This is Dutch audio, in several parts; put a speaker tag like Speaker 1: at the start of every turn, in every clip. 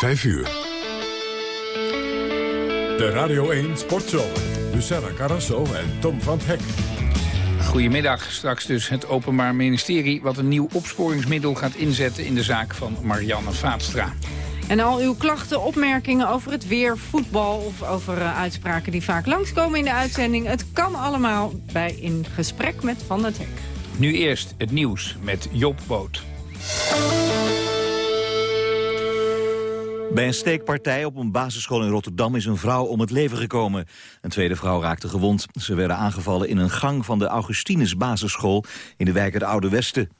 Speaker 1: 5 uur. De Radio 1 Sportshow. Luciana Carrasso en Tom van Hek.
Speaker 2: Goedemiddag. Straks dus het Openbaar Ministerie... wat een nieuw opsporingsmiddel gaat inzetten in de zaak van Marianne Vaatstra.
Speaker 3: En al uw klachten, opmerkingen over het weer, voetbal... of over uh, uitspraken die vaak langskomen in de uitzending... het kan allemaal bij In Gesprek met Van der Hek.
Speaker 2: Nu eerst het nieuws met Job Boot.
Speaker 4: Bij een steekpartij op een basisschool in Rotterdam is een vrouw om het leven gekomen. Een tweede vrouw raakte gewond. Ze werden aangevallen in een gang van de Augustinus basisschool in de wijk het Oude Westen.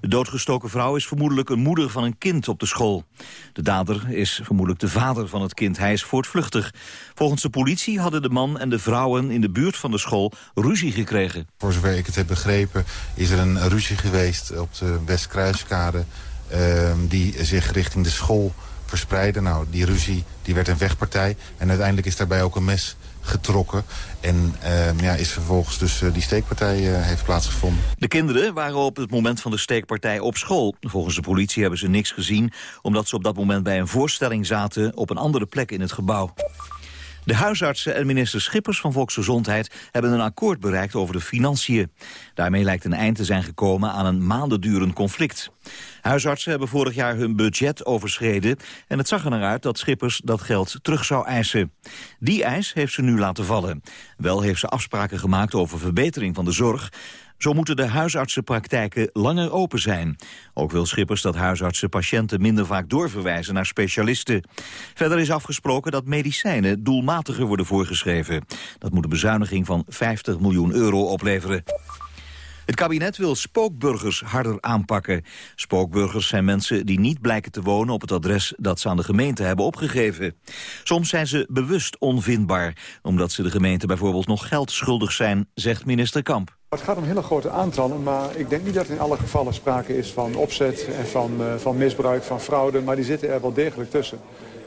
Speaker 4: De doodgestoken vrouw is vermoedelijk een moeder van een kind op de school. De dader is vermoedelijk de vader van het kind. Hij is voortvluchtig. Volgens de politie hadden de man en de vrouwen in de buurt van de school ruzie gekregen.
Speaker 5: Voor zover ik het heb begrepen is er een ruzie geweest op de Westkruiskade... Uh, die zich richting de school verspreiden. Nou, die ruzie die werd een wegpartij. En uiteindelijk is daarbij ook een mes getrokken. En uh, ja, is vervolgens dus uh, die steekpartij uh, heeft plaatsgevonden.
Speaker 4: De kinderen waren op het moment van de steekpartij op school. Volgens de politie hebben ze niks gezien... omdat ze op dat moment bij een voorstelling zaten op een andere plek in het gebouw. De huisartsen en minister Schippers van Volksgezondheid hebben een akkoord bereikt over de financiën. Daarmee lijkt een eind te zijn gekomen aan een maandendurend conflict. Huisartsen hebben vorig jaar hun budget overschreden en het zag er naar uit dat Schippers dat geld terug zou eisen. Die eis heeft ze nu laten vallen. Wel heeft ze afspraken gemaakt over verbetering van de zorg, zo moeten de huisartsenpraktijken langer open zijn. Ook wil Schippers dat huisartsen patiënten minder vaak doorverwijzen naar specialisten. Verder is afgesproken dat medicijnen doelmatiger worden voorgeschreven. Dat moet een bezuiniging van 50 miljoen euro opleveren. Het kabinet wil spookburgers harder aanpakken. Spookburgers zijn mensen die niet blijken te wonen op het adres dat ze aan de gemeente hebben opgegeven. Soms zijn ze bewust onvindbaar, omdat ze de gemeente bijvoorbeeld nog geld schuldig zijn, zegt minister Kamp.
Speaker 6: Het gaat om hele grote aantallen, maar ik denk niet dat in alle gevallen sprake is van opzet en van, uh, van misbruik, van fraude, maar die zitten er wel degelijk tussen.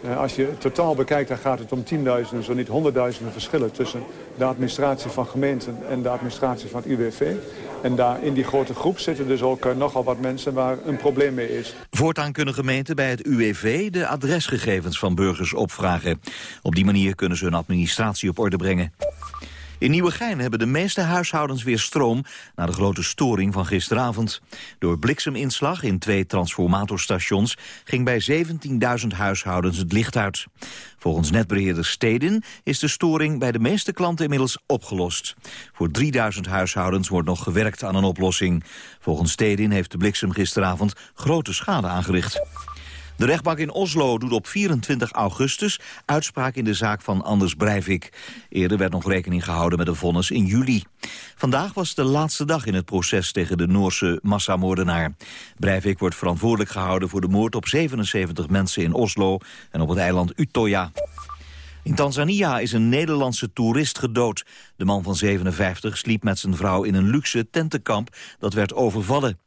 Speaker 6: Uh, als je totaal bekijkt, dan gaat het om tienduizenden, zo niet honderdduizenden verschillen tussen de administratie van gemeenten en de administratie van het UWV. En daar in die grote groep zitten dus ook uh, nogal wat mensen waar een probleem mee is.
Speaker 4: Voortaan kunnen gemeenten bij het UWV de adresgegevens van burgers opvragen. Op die manier kunnen ze hun administratie op orde brengen. In Nieuwegein hebben de meeste huishoudens weer stroom... na de grote storing van gisteravond. Door blikseminslag in twee transformatorstations... ging bij 17.000 huishoudens het licht uit. Volgens netbeheerder Stedin is de storing bij de meeste klanten inmiddels opgelost. Voor 3000 huishoudens wordt nog gewerkt aan een oplossing. Volgens Stedin heeft de bliksem gisteravond grote schade aangericht. De rechtbank in Oslo doet op 24 augustus uitspraak in de zaak van Anders Breivik. Eerder werd nog rekening gehouden met een vonnis in juli. Vandaag was de laatste dag in het proces tegen de Noorse massamoordenaar. Breivik wordt verantwoordelijk gehouden voor de moord op 77 mensen in Oslo en op het eiland Utøya. In Tanzania is een Nederlandse toerist gedood. De man van 57 sliep met zijn vrouw in een luxe tentenkamp dat werd overvallen.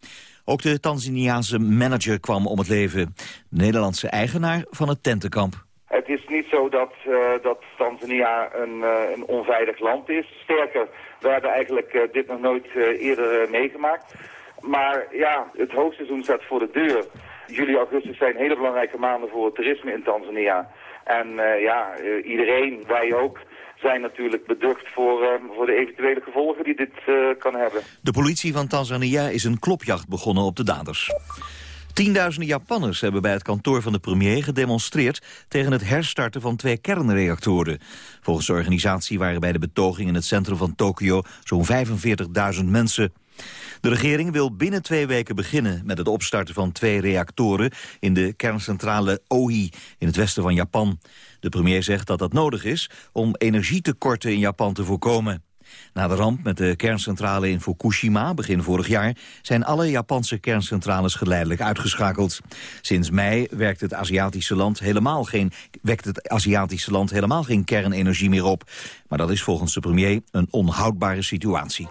Speaker 4: Ook de Tanzaniaanse manager kwam om het leven. De Nederlandse eigenaar van het tentenkamp.
Speaker 7: Het is niet zo dat, uh, dat Tanzania een, uh, een onveilig land is. Sterker, we hebben eigenlijk uh, dit nog nooit eerder meegemaakt. Maar ja, het hoogseizoen staat voor de deur. Juli, augustus zijn hele belangrijke maanden voor het toerisme in Tanzania. En ja, iedereen, wij ook, zijn natuurlijk beducht voor, uh, voor de eventuele gevolgen die dit uh, kan hebben.
Speaker 4: De politie van Tanzania is een klopjacht begonnen op de daders. Tienduizenden Japanners hebben bij het kantoor van de premier gedemonstreerd tegen het herstarten van twee kernreactoren. Volgens de organisatie waren bij de betoging in het centrum van Tokio zo'n 45.000 mensen. De regering wil binnen twee weken beginnen met het opstarten van twee reactoren in de kerncentrale Ohi in het westen van Japan. De premier zegt dat dat nodig is om energietekorten in Japan te voorkomen. Na de ramp met de kerncentrale in Fukushima begin vorig jaar... zijn alle Japanse kerncentrales geleidelijk uitgeschakeld. Sinds mei werkt het Aziatische land helemaal geen, wekt het Aziatische land helemaal geen kernenergie meer op. Maar dat is volgens de premier een onhoudbare situatie.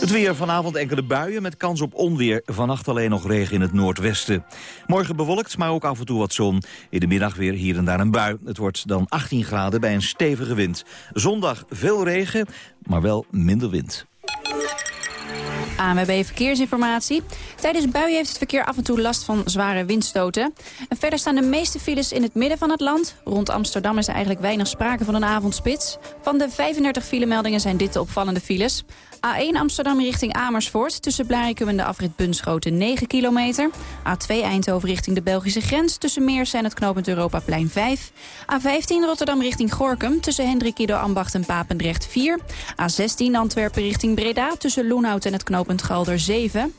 Speaker 4: Het weer vanavond enkele buien met kans op onweer. Vannacht alleen nog regen in het noordwesten. Morgen bewolkt, maar ook af en toe wat zon. In de middag weer hier en daar een bui. Het wordt dan 18 graden bij een stevige wind. Zondag veel regen, maar wel minder wind.
Speaker 8: ANWB Verkeersinformatie. Tijdens buien heeft het verkeer af en toe last van zware windstoten. En verder staan de meeste files in het midden van het land. Rond Amsterdam is er eigenlijk weinig sprake van een avondspits. Van de 35 filemeldingen zijn dit de opvallende files. A1 Amsterdam richting Amersfoort. Tussen Blarikum en de afrit Bunschoten 9 kilometer. A2 Eindhoven richting de Belgische grens. Tussen Meers en het knooppunt Europaplein 5. A15 Rotterdam richting Gorkum. Tussen Hendrik Ido Ambacht en Papendrecht 4. A16 Antwerpen richting Breda. Tussen Loenhout en het knooppunt Galder 7.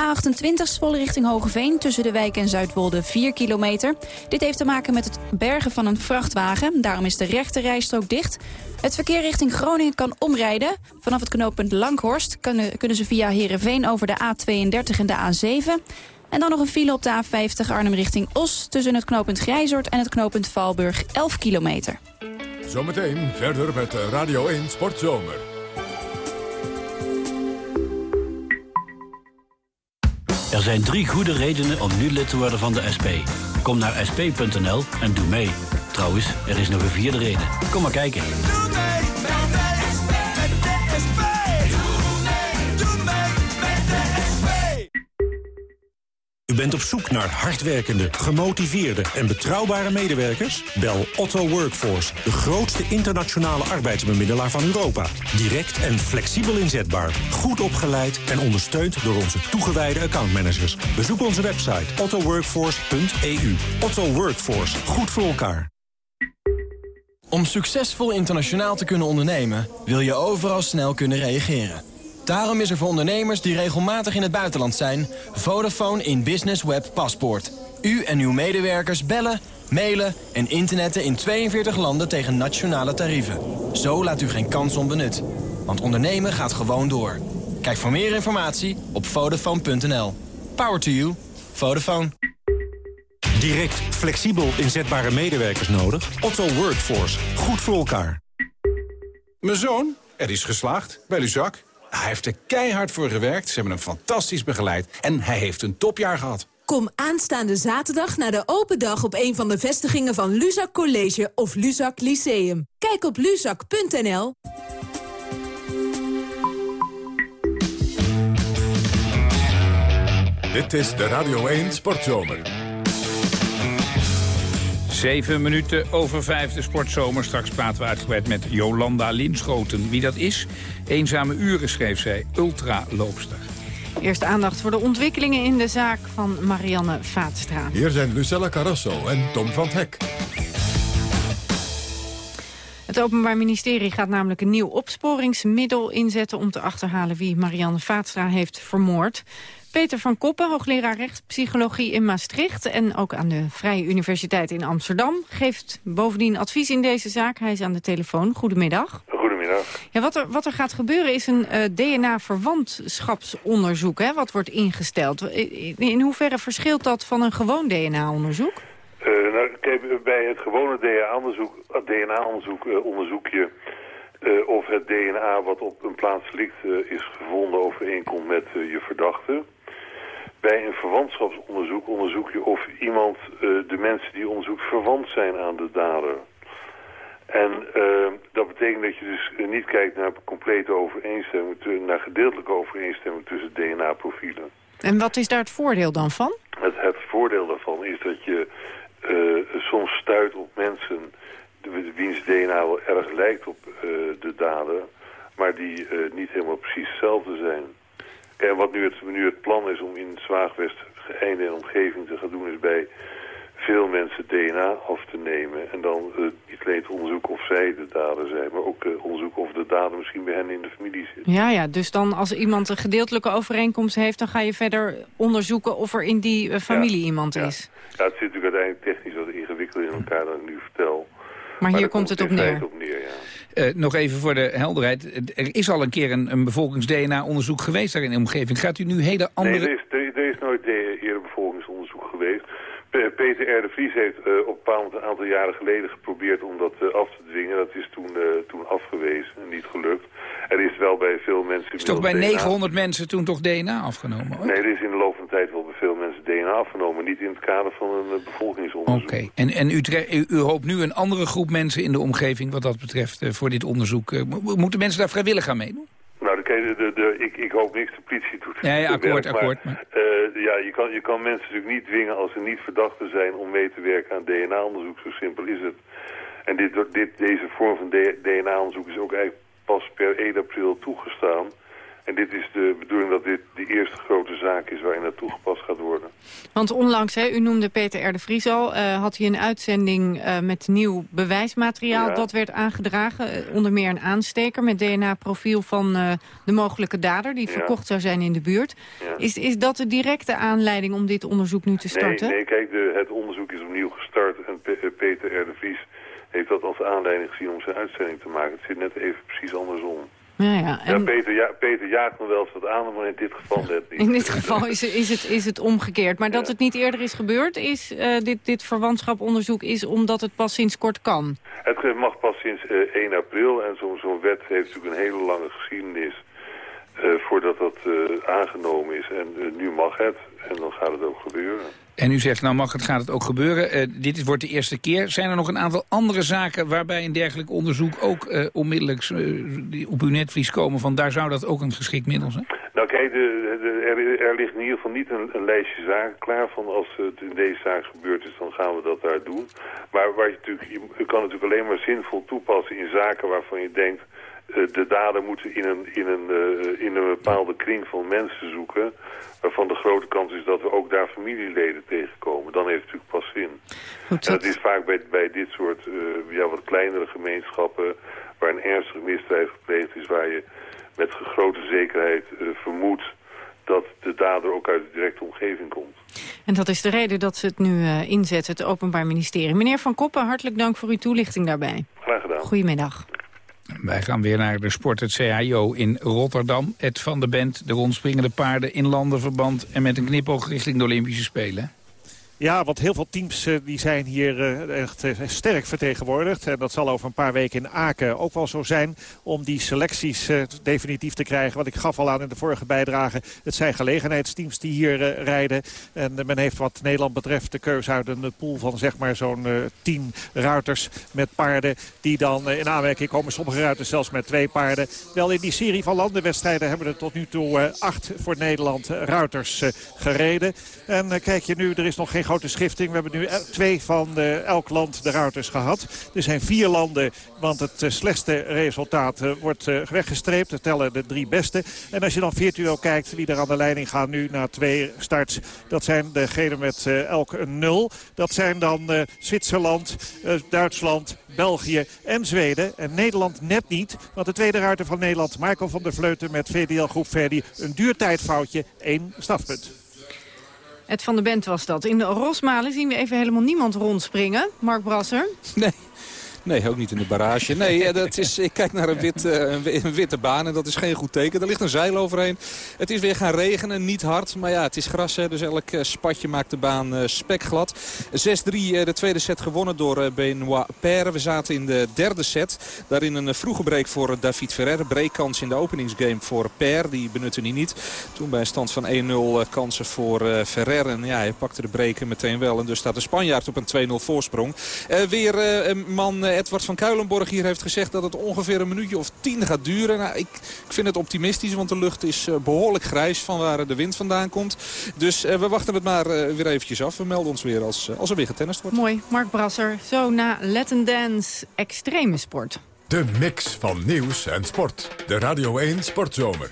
Speaker 8: A28 Zwolle richting Hogeveen tussen de wijk en Zuidwolde 4 kilometer. Dit heeft te maken met het bergen van een vrachtwagen. Daarom is de rechte rijstrook dicht. Het verkeer richting Groningen kan omrijden. Vanaf het knooppunt Langhorst kunnen, kunnen ze via Heerenveen over de A32 en de A7. En dan nog een file op de A50 Arnhem richting Os... tussen het knooppunt Grijzort en het knooppunt Valburg 11 kilometer.
Speaker 1: Zometeen verder met Radio 1 Sportzomer.
Speaker 9: Er zijn drie goede redenen om nu lid te worden van de SP. Kom naar sp.nl en doe mee. Trouwens, er is nog een vierde reden. Kom maar kijken.
Speaker 10: U bent op zoek naar hardwerkende, gemotiveerde en betrouwbare medewerkers? Bel Otto Workforce, de grootste internationale arbeidsbemiddelaar van Europa. Direct en flexibel inzetbaar, goed opgeleid en ondersteund door onze toegewijde accountmanagers. Bezoek onze website ottoworkforce.eu. Otto Workforce, goed voor elkaar.
Speaker 11: Om succesvol internationaal te kunnen ondernemen... wil je overal snel kunnen reageren. Daarom is er voor ondernemers die regelmatig in het buitenland zijn... Vodafone in Business Web Paspoort. U en uw medewerkers bellen, mailen en internetten in 42 landen tegen nationale tarieven. Zo laat u geen kans onbenut. Want ondernemen gaat gewoon door. Kijk voor meer informatie op Vodafone.nl. Power to you. Vodafone.
Speaker 10: Direct, flexibel inzetbare medewerkers nodig? Otto Workforce, goed voor elkaar.
Speaker 12: Mijn zoon, er is geslaagd bij Luzak. Hij heeft er keihard voor gewerkt, ze hebben hem fantastisch begeleid... en hij heeft een topjaar gehad.
Speaker 13: Kom aanstaande zaterdag naar de open dag op een van de vestigingen van Luzak College of Luzak Lyceum. Kijk op luzak.nl.
Speaker 1: Dit is de Radio 1 Sportzomer.
Speaker 2: Zeven minuten over vijf de sportzomer. Straks praten we uitgebreid met Jolanda Linschoten. Wie dat is? Eenzame uren, schreef zij. Ultraloopster.
Speaker 3: Eerst aandacht voor de ontwikkelingen in de zaak van Marianne Vaatstra.
Speaker 1: Hier zijn Lucella Carrasso en Tom van Hek.
Speaker 3: Het Openbaar Ministerie gaat namelijk een nieuw opsporingsmiddel inzetten... om te achterhalen wie Marianne Vaatstra heeft vermoord. Peter van Koppen, hoogleraar rechtspsychologie in Maastricht... en ook aan de Vrije Universiteit in Amsterdam... geeft bovendien advies in deze zaak. Hij is aan de telefoon. Goedemiddag.
Speaker 14: Goedemiddag.
Speaker 3: Ja, wat, er, wat er gaat gebeuren is een uh, DNA-verwantschapsonderzoek... Hè, wat wordt ingesteld. In, in hoeverre verschilt dat van een gewoon DNA-onderzoek?
Speaker 14: Uh, nou, bij het gewone DNA-onderzoek DNA -onderzoek, uh, onderzoek je... of het DNA wat op een plaats ligt is gevonden overeenkomt met je verdachte bij een verwantschapsonderzoek onderzoek je of iemand, uh, de mensen die onderzoekt, verwant zijn aan de dader. En uh, dat betekent dat je dus niet kijkt naar complete overeenstemming, naar gedeeltelijke overeenstemming tussen DNA-profielen.
Speaker 3: En wat is daar het voordeel dan van?
Speaker 14: Het, het voordeel daarvan is dat je uh, soms stuit op mensen wiens DNA wel erg lijkt op de dader, maar die niet helemaal precies hetzelfde zijn. En wat nu het, nu het plan is om in Zwaagwest geëinde en omgeving te gaan doen... is bij veel mensen DNA af te nemen. En dan uh, niet alleen te onderzoeken of zij de dader zijn... maar ook uh, onderzoeken of de dader misschien bij hen in de familie zit.
Speaker 3: Ja, ja, dus dan als iemand een gedeeltelijke overeenkomst heeft... dan ga je verder onderzoeken of er in die uh, familie
Speaker 14: ja,
Speaker 3: iemand
Speaker 14: ja.
Speaker 3: is.
Speaker 14: Ja, het zit natuurlijk uiteindelijk technisch wat ingewikkeld in elkaar dan ik nu vertel.
Speaker 3: Maar, maar hier komt het op neer.
Speaker 14: op neer ja.
Speaker 2: Uh, nog even voor de helderheid. Er is al een keer een, een bevolkings-DNA-onderzoek geweest daar in de omgeving. Gaat u nu hele andere...
Speaker 14: Nee, er is, er, er is nooit eerder bevolkingsonderzoek geweest. Peter R. de Vries heeft uh, op een bepaald een aantal jaren geleden geprobeerd om dat uh, af te dwingen. Dat is toen, toen afgewezen en niet gelukt. Er is wel bij veel mensen...
Speaker 2: Is toch bij DNA... 900 mensen toen toch DNA afgenomen? Hoor?
Speaker 14: Nee, er is in de loop van de tijd wel bij afgenomen. Niet in het kader van een bevolkingsonderzoek.
Speaker 2: Oké, okay. en, en u, u, u, hoopt nu een andere groep mensen in de omgeving wat dat betreft uh, voor dit onderzoek. Uh, moeten mensen daar vrijwillig aan meedoen?
Speaker 14: Nou, de, de, de, ik, ik, hoop niks de politie doet.
Speaker 2: Ja, ja akkoord,
Speaker 14: maar,
Speaker 2: akkoord.
Speaker 14: Uh, ja, je kan, je kan mensen natuurlijk niet dwingen als ze niet verdachten zijn om mee te werken aan DNA-onderzoek. Zo simpel is het. En dit, dit, deze vorm van DNA-onderzoek is ook eigenlijk pas per 1 april toegestaan. En dit is de bedoeling dat dit de eerste grote zaak is waarin dat toegepast gaat worden.
Speaker 3: Want onlangs, hè, u noemde Peter R. de Vries al, uh, had hij een uitzending uh, met nieuw bewijsmateriaal. Ja. Dat werd aangedragen, uh, onder meer een aansteker met DNA-profiel van de mogelijke dader... die ja. verkocht zou zijn in de buurt. Ja. Is, is dat de directe aanleiding om dit onderzoek nu te starten?
Speaker 14: Nee, nee kijk, de, het onderzoek is opnieuw gestart en P Peter R. de Vries heeft dat als aanleiding gezien om zijn uitzending te maken. Het zit net even precies andersom.
Speaker 3: Ja, ja.
Speaker 14: En... ja Peter, ja, Peter jaagt me wel eens wat aan, maar in dit geval net niet.
Speaker 3: In dit geval is, is, het, is het omgekeerd. Maar dat het niet eerder is gebeurd, is uh, dit, dit verwantschaponderzoek is omdat het pas sinds kort kan?
Speaker 14: Het mag pas sinds uh, 1 april en zo'n zo wet heeft natuurlijk een hele lange geschiedenis uh, voordat dat aangenomen is. En nu mag het en dan gaat het ook gebeuren.
Speaker 2: En u zegt, nou mag het, gaat het ook gebeuren. Uh, dit wordt de eerste keer. Zijn er nog een aantal andere zaken waarbij een dergelijk onderzoek ook uh, onmiddellijk uh, op uw netvlies komen van daar zou dat ook een geschikt middel zijn?
Speaker 14: Nou kijk, de, er, er, ligt in ieder geval niet een, een, lijstje zaken klaar van als het in deze zaak gebeurd is, dan gaan we dat daar doen. Maar waar je, natuurlijk, je kan natuurlijk alleen maar zinvol toepassen in zaken waarvan je denkt, de dader moeten in een, in, een, in een bepaalde kring van mensen zoeken waarvan de grote kans is dat we ook daar familieleden tegenkomen. Dan heeft het natuurlijk pas zin. Goed, en dat is vaak bij, bij dit soort uh, ja, wat kleinere gemeenschappen... waar een ernstig misdrijf gepleegd is... waar je met grote zekerheid uh, vermoedt dat de dader ook uit de directe omgeving komt.
Speaker 3: En dat is de reden dat ze het nu uh, inzetten, het Openbaar Ministerie. Meneer Van Koppen, hartelijk dank voor uw toelichting daarbij.
Speaker 14: Graag gedaan.
Speaker 3: Goedemiddag.
Speaker 2: Wij gaan weer naar de sport, het CHIO in Rotterdam. Ed van de Bent, de rondspringende paarden in landenverband... en met een knipoog richting de Olympische Spelen.
Speaker 15: Ja, want heel veel teams uh, die zijn hier uh, echt uh, sterk vertegenwoordigd. En dat zal over een paar weken in Aken ook wel zo zijn... om die selecties definitief te krijgen. Wat ik gaf al aan in de vorige bijdrage. Het zijn gelegenheidsteams die hier rijden. En men heeft wat Nederland betreft de keuze uit een pool van zeg maar zo'n tien ruiters met paarden... die dan in aanmerking komen. Sommige ruiters zelfs met twee paarden. Wel in die serie van landenwedstrijden hebben er tot nu toe acht voor Nederland ruiters gereden. En kijk je nu, er is nog geen grote schifting. We hebben nu twee van uh, elk land de ruiters gehad. Er zijn vier landen, want het uh, slechtste resultaat uh, wordt weggestreept. We tellen de drie beste. En als je dan virtueel kijkt wie er aan de leiding gaan nu na twee starts. Dat zijn degenen met elk een nul. Dat zijn dan Zwitserland, Duitsland, België en Zweden. En Nederland net niet. Want de tweede ruiter van Nederland, Michael van der Vleuten met VDL Groep Verdi. Een duurtijdfoutje, één strafpunt.
Speaker 3: Het van de band was dat. In de Rosmalen zien we even helemaal niemand rondspringen. Mark Brasser.
Speaker 16: Nee. Nee, ook niet in de barrage. Nee, dat is, ik kijk naar een, uh, een witte baan en dat is geen goed teken. Er ligt een zeil overheen. Het is weer gaan regenen, niet hard. Maar ja, het is gras, dus elk uh, spatje maakt de baan spekglad. 6-3 de tweede set gewonnen door Benoit Paire. We zaten in de derde set. Daarin een vroege break voor David Ferrer. Breakkans in de openingsgame voor Paire. Die benutte hij niet. Toen bij een stand van 1-0 kansen voor Ferrer. En ja, hij pakte de break meteen wel. En dus staat de Spanjaard op een 2-0 voorsprong. weer een man Edward van Kuilenborg hier heeft gezegd dat het ongeveer een minuutje of tien gaat duren. Nou, ik, ik vind het optimistisch, want de lucht is uh, behoorlijk grijs van waar de wind vandaan komt. Dus uh, we wachten het maar uh, weer eventjes af. We melden ons weer als, als er weer getennist wordt.
Speaker 3: Mooi, Mark Brasser. Zo na Let Dance, extreme sport.
Speaker 17: De mix van nieuws en sport. De Radio 1 Sportzomer.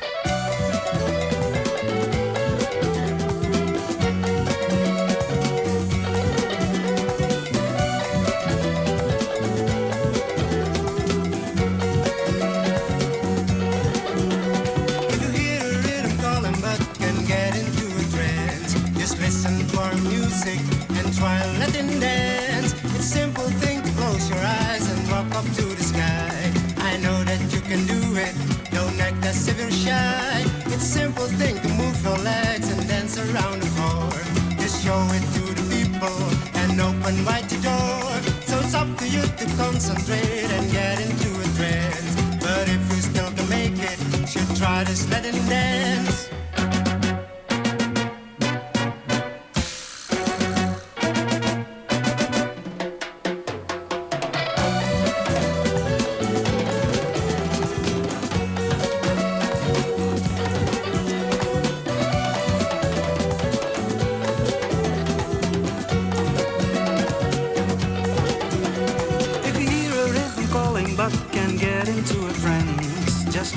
Speaker 18: Concentrate and get into a trance. But if we still can make it, should try to let it dance.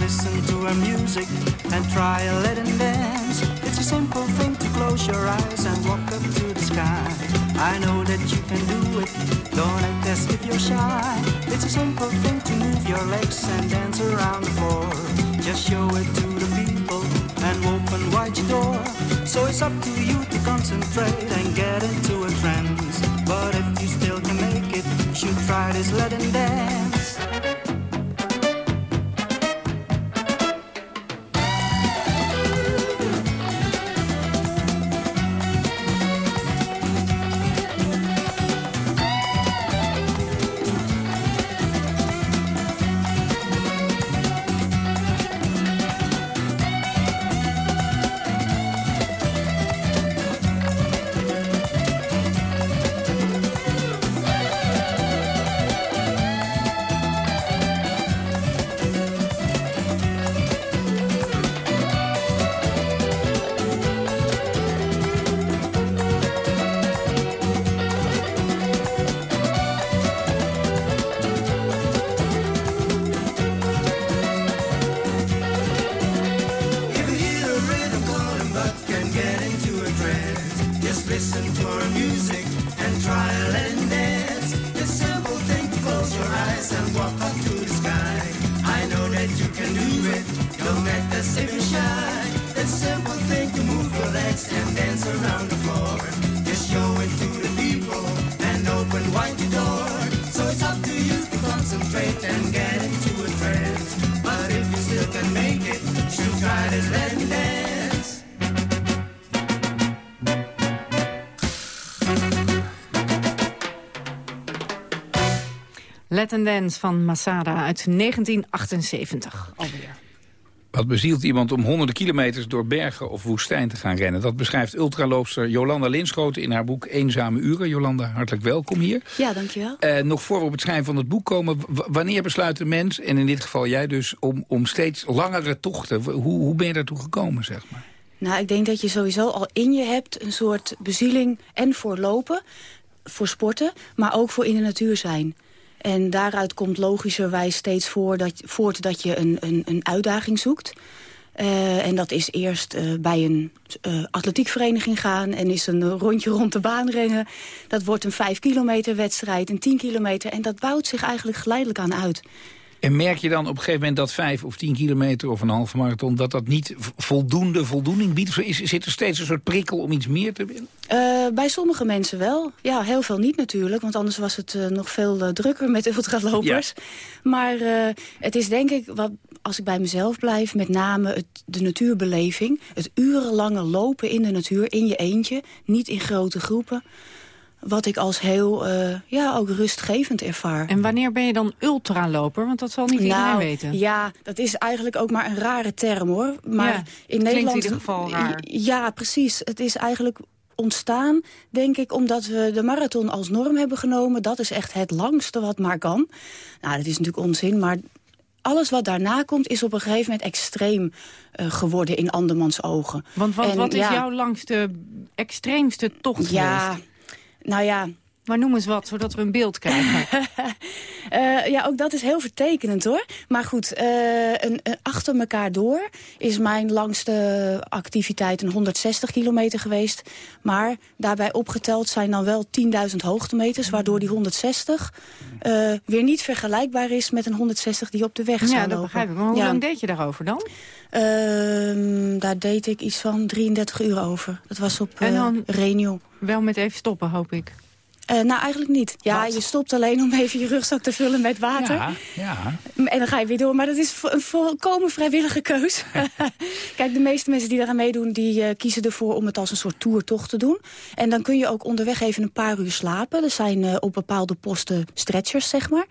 Speaker 17: Listen to her music and try a Latin dance. It's a simple thing to close your eyes and walk up to the sky. I know that you can do it, don't act as if you're shy. It's a simple thing to move your legs and dance around the floor. Just show it to the people and open wide your door. So it's up to you to concentrate and get into a trance. But if you still can make it, you should try this Latin dance. Dance.
Speaker 3: Let and Dance van Masada uit 1978 alweer.
Speaker 2: Wat bezielt iemand om honderden kilometers door bergen of woestijn te gaan rennen? Dat beschrijft ultraloopster Jolanda Linschoten in haar boek Eenzame Uren. Jolanda, hartelijk welkom hier.
Speaker 19: Ja, dankjewel.
Speaker 2: Eh, nog voor we op het schrijven van het boek komen, wanneer besluit de mens, en in dit geval jij dus, om, om steeds langere tochten? Hoe, hoe ben je daartoe gekomen, zeg maar?
Speaker 19: Nou, ik denk dat je sowieso al in je hebt een soort bezieling en voor lopen, voor sporten, maar ook voor in de natuur zijn. En daaruit komt logischerwijs steeds voor dat, voort dat je een, een, een uitdaging zoekt. Eh, en dat is eerst eh, bij een eh, atletiekvereniging gaan... en is een rondje rond de baan rennen. Dat wordt een 5 kilometer wedstrijd, een 10 kilometer... en dat bouwt zich eigenlijk geleidelijk aan uit.
Speaker 2: En merk je dan op een gegeven moment dat vijf of tien kilometer of een halve marathon... dat dat niet voldoende voldoening biedt? Is, zit er steeds een soort prikkel om iets meer te winnen?
Speaker 19: Eh, bij sommige mensen wel. Ja, heel veel niet natuurlijk. Want anders was het eh, nog veel eh, drukker met ultralopers. Maar eh, het is denk ik, wat, als ik bij mezelf blijf... met name het, de natuurbeleving. Het urenlange lopen in de natuur, in je eentje. Niet in grote groepen. Wat ik als heel, eh, ja, ook rustgevend ervaar.
Speaker 3: En wanneer ben je dan ultraloper? Want dat zal niet iedereen
Speaker 19: nou,
Speaker 3: weten.
Speaker 19: Ja, dat is eigenlijk ook maar een rare term hoor. Maar
Speaker 3: Ja,
Speaker 19: in
Speaker 3: klinkt
Speaker 19: Nederland.
Speaker 3: in ieder geval raar.
Speaker 19: Ja, precies. Het is eigenlijk ontstaan, denk ik, omdat we de marathon als norm hebben genomen. Dat is echt het langste wat maar kan. Nou, dat is natuurlijk onzin, maar alles wat daarna komt is op een gegeven moment extreem eh, geworden in andermans ogen.
Speaker 3: Want wat,
Speaker 19: En
Speaker 3: wat is
Speaker 19: ja,
Speaker 3: jouw langste, extreemste tocht
Speaker 19: Ja,
Speaker 3: geweest?
Speaker 19: Nou ja,
Speaker 3: Maar noem eens wat, zodat we een beeld krijgen.
Speaker 19: Eh, ja, ook dat is heel vertekenend hoor. Maar goed, eh, een, een achter elkaar door is mijn langste activiteit een 160 kilometer geweest. Maar daarbij opgeteld zijn dan wel 10.000 hoogtemeters... waardoor die 160 eh, weer niet vergelijkbaar is met een 160 die op de weg zou
Speaker 3: ja,
Speaker 19: lopen.
Speaker 3: dat begrijp ik. Maar hoe
Speaker 19: Ja.
Speaker 3: lang deed je daarover dan?
Speaker 19: Ehm, daar deed ik iets van 33 uur over. Dat was op
Speaker 3: En dan-
Speaker 19: Renio.
Speaker 3: Wel met even stoppen, hoop ik.
Speaker 19: Eh, nou, eigenlijk niet. Ja, je stopt alleen om even je rugzak te vullen met water.
Speaker 2: Ja, ja.
Speaker 19: En dan ga je weer door. Maar dat is een volkomen vrijwillige keus. Kijk, de meeste mensen die daaraan meedoen... die eh, kiezen ervoor om het als een soort toertocht te doen. En dan kun je ook onderweg even een paar uur slapen. Er zijn eh, op bepaalde posten stretchers, zeg maar.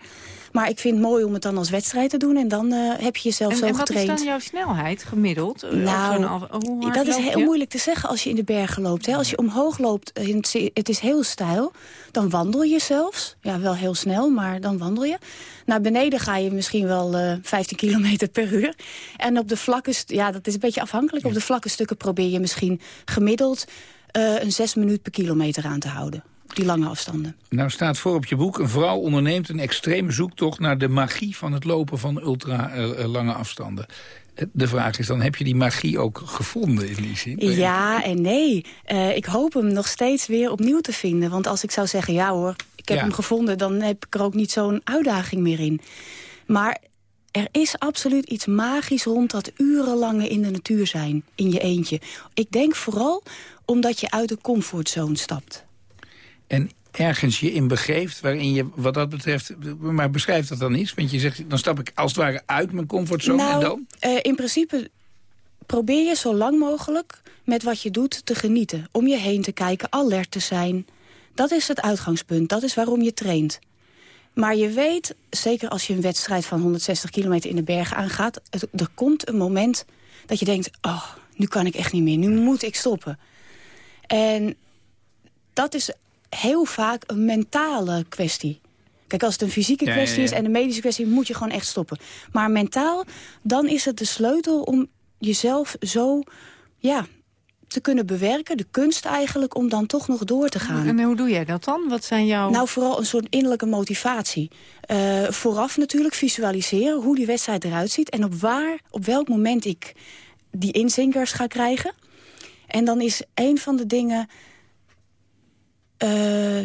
Speaker 19: Maar ik vind het mooi om het dan als wedstrijd te doen. En dan eh, heb je jezelf
Speaker 3: En,
Speaker 19: zo
Speaker 3: en wat
Speaker 19: getraind.
Speaker 3: is dan jouw snelheid gemiddeld? Eh,
Speaker 19: Nou,
Speaker 3: hoe
Speaker 19: dat is heel moeilijk te zeggen als je in de bergen loopt. Hè. Als je omhoog loopt, eh, het is heel stijl, dan wandel je zelfs. Ja, wel heel snel, maar dan wandel je. Naar beneden ga je misschien wel eh 15 kilometer per uur. En op de vlakke, ja, dat is een beetje afhankelijk. Op de vlakke stukken probeer je misschien gemiddeld een 6 minuut per kilometer aan te houden. Die lange afstanden.
Speaker 2: Nou staat voor op je boek... een vrouw onderneemt een extreme zoektocht naar de magie van het lopen van ultra eh, eh, lange afstanden. Eh, De vraag is dan, heb je die magie ook gevonden in die zin?
Speaker 19: Ja en nee. Ik hoop hem nog steeds weer opnieuw te vinden. Want als ik zou zeggen, ja hoor, ik heb
Speaker 2: Ja.
Speaker 19: hem gevonden... dan heb ik er ook niet zo'n uitdaging meer in. Maar er is absoluut iets magisch rond dat urenlange in de natuur zijn. In je eentje. Ik denk vooral omdat je uit de comfortzone stapt.
Speaker 2: En ergens je in begeeft waarin je wat dat betreft... maar beschrijf dat dan eens. Want je zegt, dan stap ik als het ware uit mijn comfortzone en
Speaker 19: nou,
Speaker 2: dan?
Speaker 19: eh, in principe probeer je zo lang mogelijk met wat je doet te genieten. Om je heen te kijken, alert te zijn. Dat is het uitgangspunt, dat is waarom je traint. Maar je weet, zeker als je een wedstrijd van 160 kilometer in de bergen aangaat... het- er komt een moment dat je denkt, oh, nu kan ik echt niet meer, nu moet ik stoppen. En dat is heel vaak een mentale kwestie. Kijk, als het een fysieke
Speaker 2: Ja, ja,
Speaker 19: kwestie is en een medische kwestie... moet je gewoon echt stoppen. Maar mentaal, dan is het de sleutel om jezelf zo ja, te kunnen bewerken. De kunst eigenlijk, om dan toch nog door te gaan.
Speaker 3: En hoe doe jij dat dan? Wat zijn jouw...
Speaker 19: Nou, vooral een soort innerlijke motivatie. Eh, vooraf natuurlijk visualiseren hoe die wedstrijd eruit ziet... en op, waar, op welk moment ik die inzinkers ga krijgen. En dan is een van de dingen... eh,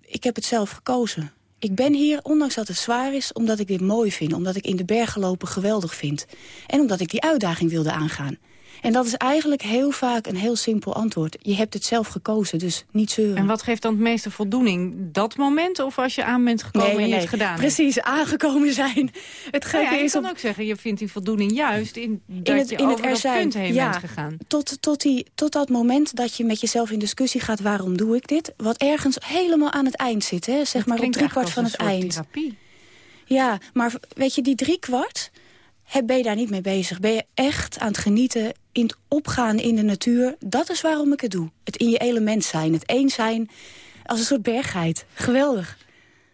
Speaker 19: ik heb het zelf gekozen. Ik ben hier, ondanks dat het zwaar is, omdat ik dit mooi vind. Omdat ik in de bergen lopen geweldig vind. En omdat ik die uitdaging wilde aangaan. En dat is eigenlijk heel vaak een heel simpel antwoord. Je hebt het zelf gekozen, dus niet zeuren.
Speaker 3: En wat geeft dan het meeste voldoening? Dat moment of als je aan bent gekomen en je het gedaan hebt?
Speaker 19: Precies, aangekomen zijn. Het
Speaker 3: Nou
Speaker 19: gekke
Speaker 3: je
Speaker 19: is
Speaker 3: kan
Speaker 19: op,
Speaker 3: ook zeggen, je vindt die voldoening juist in dat
Speaker 19: in het,
Speaker 3: je
Speaker 19: in het
Speaker 3: over
Speaker 19: er
Speaker 3: dat
Speaker 19: zijn.
Speaker 3: punt heen
Speaker 19: ja,
Speaker 3: bent gegaan.
Speaker 19: Tot, tot, die, tot dat moment dat je met jezelf in discussie gaat... waarom doe ik dit? Wat ergens helemaal aan het eind zit. Hè? Zeg maar op driekwart van het eind.
Speaker 3: soort
Speaker 19: Ja, maar weet je, die driekwart... heb- ben je daar niet mee bezig. Ben je echt aan het genieten, in het opgaan in de natuur. Dat is waarom ik het doe. Het in je element zijn, het één zijn... als een soort bergheid. Geweldig.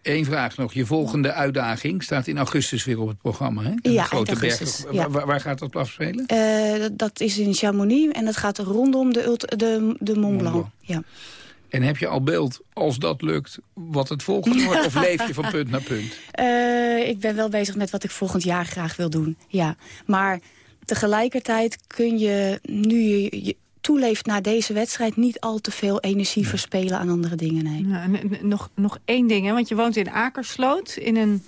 Speaker 2: Eén vraag nog. Je volgende uitdaging staat in augustus weer op het programma. Hè? De
Speaker 19: Ja,
Speaker 2: grote
Speaker 19: eind
Speaker 2: berg.
Speaker 19: augustus,
Speaker 2: Waar,
Speaker 19: ja.
Speaker 2: waar- waar gaat dat afspelen?
Speaker 19: Eh, dat, dat is in Chamonix en dat gaat rondom de, de, de Mont Blanc.
Speaker 2: Blanc.
Speaker 19: Ja.
Speaker 2: En heb je al beeld, als dat lukt, wat het volgende wordt? Of leef je van punt naar punt?
Speaker 19: Eh, ik ben wel bezig met wat ik volgend jaar graag wil doen. Ja. Maar tegelijkertijd kun je, nu je, je toeleeft naar deze wedstrijd... niet al te veel energie verspelen aan andere dingen. Nee.
Speaker 3: Ja, en, en nog, nog één ding, hè, want je woont in Akersloot in een...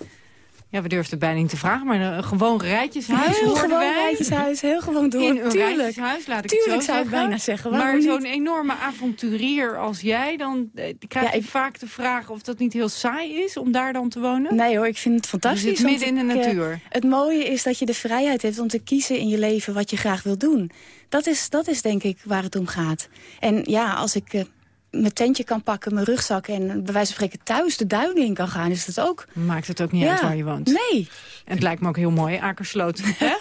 Speaker 3: Ja, we het bijna niet te vragen, maar een gewoon rijtjeshuis
Speaker 19: Heel gewoon
Speaker 3: wij.
Speaker 19: rijtjeshuis, heel gewoon door.
Speaker 3: In een
Speaker 19: Tuurlijk.
Speaker 3: rijtjeshuis, laat ik
Speaker 19: Tuurlijk
Speaker 3: het zo
Speaker 19: zou ik bijna zeggen,
Speaker 3: Maar zo'n enorme avonturier als jij, dan eh, krijg
Speaker 19: Ja,
Speaker 3: je
Speaker 19: ik-
Speaker 3: vaak de vraag of dat niet heel saai is om daar dan te wonen.
Speaker 19: Nee hoor, ik vind het fantastisch.
Speaker 3: Je zit midden in de
Speaker 19: ik, eh,
Speaker 3: natuur.
Speaker 19: het mooie is dat je de vrijheid hebt om te kiezen in je leven wat je graag wil doen. Dat is, dat is denk ik waar het om gaat. En ja, als ik eh, mijn tentje kan pakken, mijn rugzak... en bij wijze van spreken thuis de duinen in kan gaan, is dat ook...
Speaker 3: Maakt het ook niet
Speaker 19: Ja.
Speaker 3: uit waar je woont.
Speaker 19: Nee.
Speaker 3: En het lijkt me ook heel mooi, Akersloot. hè?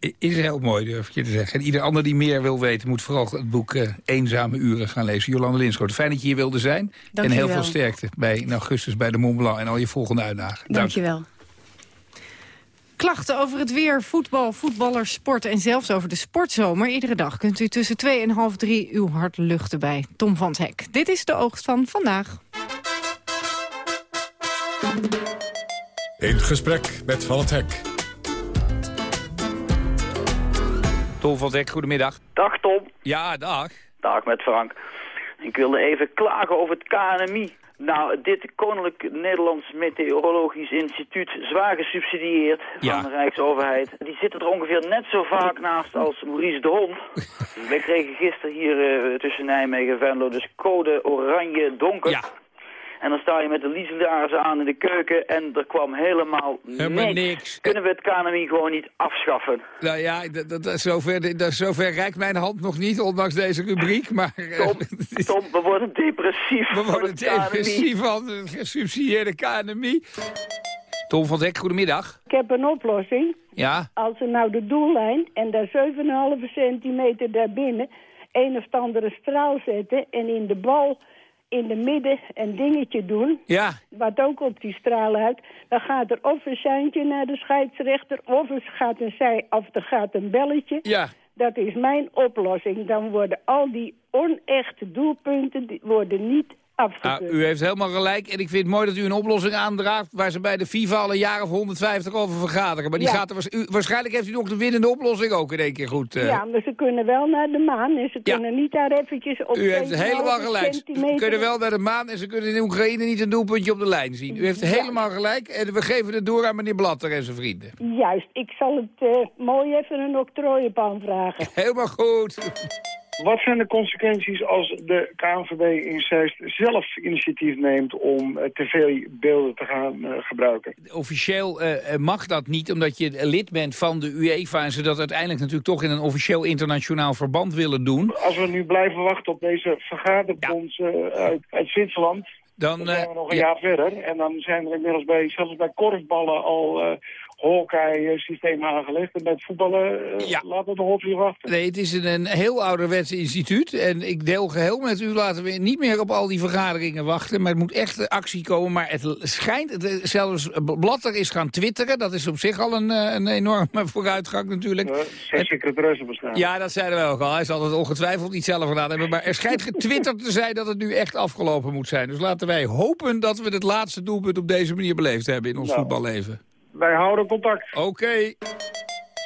Speaker 2: Is heel mooi, durf ik je te zeggen. En ieder ander die meer wil weten, moet vooral het boek eh, Eenzame Uren gaan lezen. Jolande Linschoot, fijn dat je hier wilde zijn.
Speaker 19: Dank
Speaker 2: en heel veel sterkte bij, in augustus bij de Mont Blanc en al je volgende uitdagingen.
Speaker 19: Dank je wel.
Speaker 3: Klachten over het weer, voetbal, voetballers, sport en zelfs over de sportzomer. Iedere dag kunt u tussen twee en half drie uw hart luchten bij Tom van het Hek. Dit is de oogst van vandaag.
Speaker 1: In gesprek met Van het Hek.
Speaker 2: Tom van het Hek, goedemiddag.
Speaker 20: Dag Tom.
Speaker 2: Ja, dag.
Speaker 20: Dag met Frank. Ik wilde even klagen over het KNMI. Nou, dit Koninklijk Nederlands Meteorologisch Instituut, zwaar gesubsidieerd van de Rijksoverheid. Die zitten er ongeveer net zo vaak naast als Maurice de Hond. Wij kregen gisteren hier eh, tussen Nijmegen en Venlo dus code oranje donker. En dan sta je met de lieselaars aan in de keuken en er kwam helemaal, niks.
Speaker 2: niks.
Speaker 20: Kunnen we het KNMI gewoon niet afschaffen?
Speaker 2: Nou ja, dat, dat, dat, zover, dat, zover reikt mijn hand nog niet, ondanks deze rubriek. Maar, eh,
Speaker 20: Tom, Tom, we worden depressief
Speaker 2: we
Speaker 20: van
Speaker 2: worden depressief van het gesubsidieerde KNMI. Tom van Hek, goedemiddag.
Speaker 21: Ik heb een oplossing.
Speaker 2: Ja,
Speaker 21: Als we nou de doellijn en daar 7,5 centimeter daarbinnen een of andere straal zetten en in de bal in de midden een dingetje doen,
Speaker 2: ja.
Speaker 21: wat ook op die straal uit, dan gaat er of een seintje naar de scheidsrechter, of er gaat een, zij, of er gaat een belletje.
Speaker 2: Ja.
Speaker 21: Dat is mijn oplossing. Dan worden al die onechte doelpunten die worden niet
Speaker 2: Ah, u heeft helemaal gelijk. En ik vind het mooi dat u een oplossing aandraagt... waar ze bij de FIFA al een jaar of 150 over vergaderen. Maar die
Speaker 21: Ja.
Speaker 2: gaat er, u, waarschijnlijk heeft u nog de winnende oplossing ook in één keer goed. eh.
Speaker 21: Ja, maar ze kunnen wel naar de maan en ze kunnen niet daar eventjes op
Speaker 2: U heeft
Speaker 21: 2,5
Speaker 2: helemaal gelijk. Ze kunnen wel naar de maan en ze kunnen in Oekraïne niet een doelpuntje op de lijn zien. U heeft helemaal gelijk en we geven het door aan meneer Blatter en zijn vrienden.
Speaker 21: Juist, ik zal het eh, mooi even een octrooi op aanvragen.
Speaker 2: Helemaal goed.
Speaker 22: Wat zijn de consequenties als de KNVB in Zeist zelf initiatief neemt om eh, tv-beelden te gaan eh, gebruiken?
Speaker 2: Officieel eh, mag dat niet, omdat je lid bent van de UEFA... en ze dat uiteindelijk natuurlijk toch in een officieel internationaal verband willen doen.
Speaker 22: Als we nu blijven wachten op deze vergaderbond uit, uit Zwitserland...
Speaker 2: Dan,
Speaker 22: dan zijn we nog een
Speaker 2: ja.
Speaker 22: jaar verder. En dan zijn er inmiddels bij, zelfs bij korfballen al Hawkeye-systemen aangelegd. En het voetballen eh, laten we op je wachten.
Speaker 2: Nee, het is een, een heel ouderwets instituut. En ik deel geheel met u, laten we niet meer op al die vergaderingen wachten. Maar het moet echt actie komen. Maar het schijnt, het- zelfs Blatter is gaan twitteren. Dat is op zich al een, eh, een enorme vooruitgang natuurlijk.
Speaker 22: Zes secretaressen bestaan.
Speaker 2: Ja, dat zeiden wij ook al. Hij zal het ongetwijfeld niet zelf gedaan hebben. Maar er schijnt getwitterd te zijn dat het nu echt afgelopen moet zijn. Dus laten wij hopen dat we het laatste doelpunt op deze manier beleefd hebben in ons
Speaker 22: Nou.
Speaker 2: voetballeven.
Speaker 22: Wij houden contact.
Speaker 2: Oké.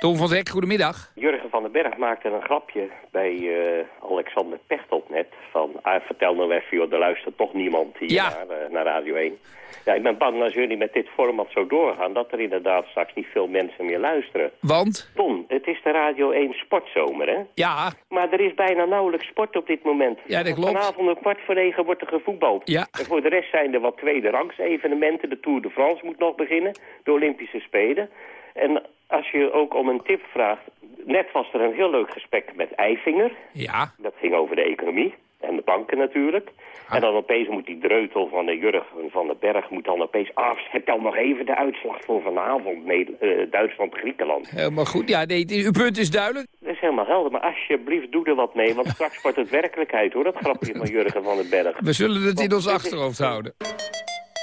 Speaker 2: Tom van Hek, goedemiddag.
Speaker 23: Jurgen van den Berg maakte een grapje bij eh, Alexander Pechtold net. Van, ah, vertel nou even, joh, er luistert toch niemand hier
Speaker 2: Ja.
Speaker 23: naar, eh, naar Radio 1. Ja, ik ben bang als jullie met dit format zo doorgaan... dat er inderdaad straks niet veel mensen meer luisteren.
Speaker 2: Want?
Speaker 23: Tom, het is de Radio 1 sportzomer, hè?
Speaker 2: Ja.
Speaker 23: Maar er is bijna nauwelijks sport op dit moment.
Speaker 2: Ja, dat klopt.
Speaker 23: Vanavond om kwart voor negen wordt er gevoetbald.
Speaker 2: Ja.
Speaker 23: En voor de rest zijn er wat tweede rangs evenementen. De Tour de France moet nog beginnen, de Olympische Spelen. En als je ook om een tip vraagt... Net was er een heel leuk gesprek met Eifinger.
Speaker 2: Ja.
Speaker 23: Dat ging over de economie. En de banken natuurlijk. En dan opeens moet die dreutel van de Jurgen van den Berg... moet dan opeens af. Vertel nog even de uitslag voor vanavond. Eh, Duitsland-Griekenland.
Speaker 2: Helemaal goed. Ja, nee, uw punt is duidelijk.
Speaker 23: Dat is helemaal helder. Maar alsjeblieft, doe er wat mee. Want straks wordt het werkelijkheid, hoor. Dat grapje van Jurgen van den Berg.
Speaker 2: We zullen het in ons achterhoofd houden.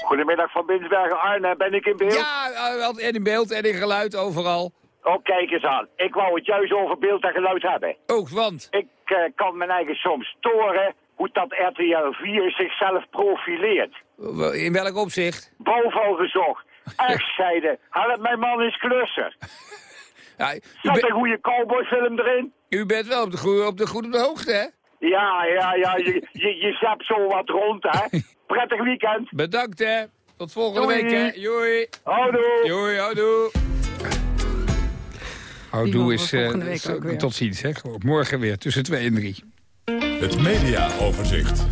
Speaker 24: Goedemiddag van Binsbergen Arnhem, ben ik in beeld?
Speaker 2: Ja, eh, en in beeld en in geluid overal.
Speaker 24: Oh, kijk eens aan. Ik wou het juist over beeld en geluid hebben.
Speaker 2: Oh, want?
Speaker 24: Ik eh, kan mijn eigen soms storen hoe dat RTL 4 zichzelf profileert.
Speaker 2: In welk opzicht?
Speaker 24: Bovenal gezocht. Echt, zeiden, help mijn man is klusser.
Speaker 2: Ja,
Speaker 24: Zat een goede cowboyfilm erin?
Speaker 2: u bent wel op de, goede, op de goede hoogte, hè?
Speaker 24: Ja, ja, ja, je, je, je zapt zo wat rond, hè. Prettig weekend.
Speaker 2: Bedankt, hè. Tot volgende
Speaker 24: Doei.
Speaker 2: week, hè. Joei.
Speaker 24: Houdoe.
Speaker 2: Joei, houdoe. Houdoe is... eh,
Speaker 3: weer.
Speaker 2: tot ziens, hè. Morgen weer, tussen 2 en 3.
Speaker 1: Het mediaoverzicht.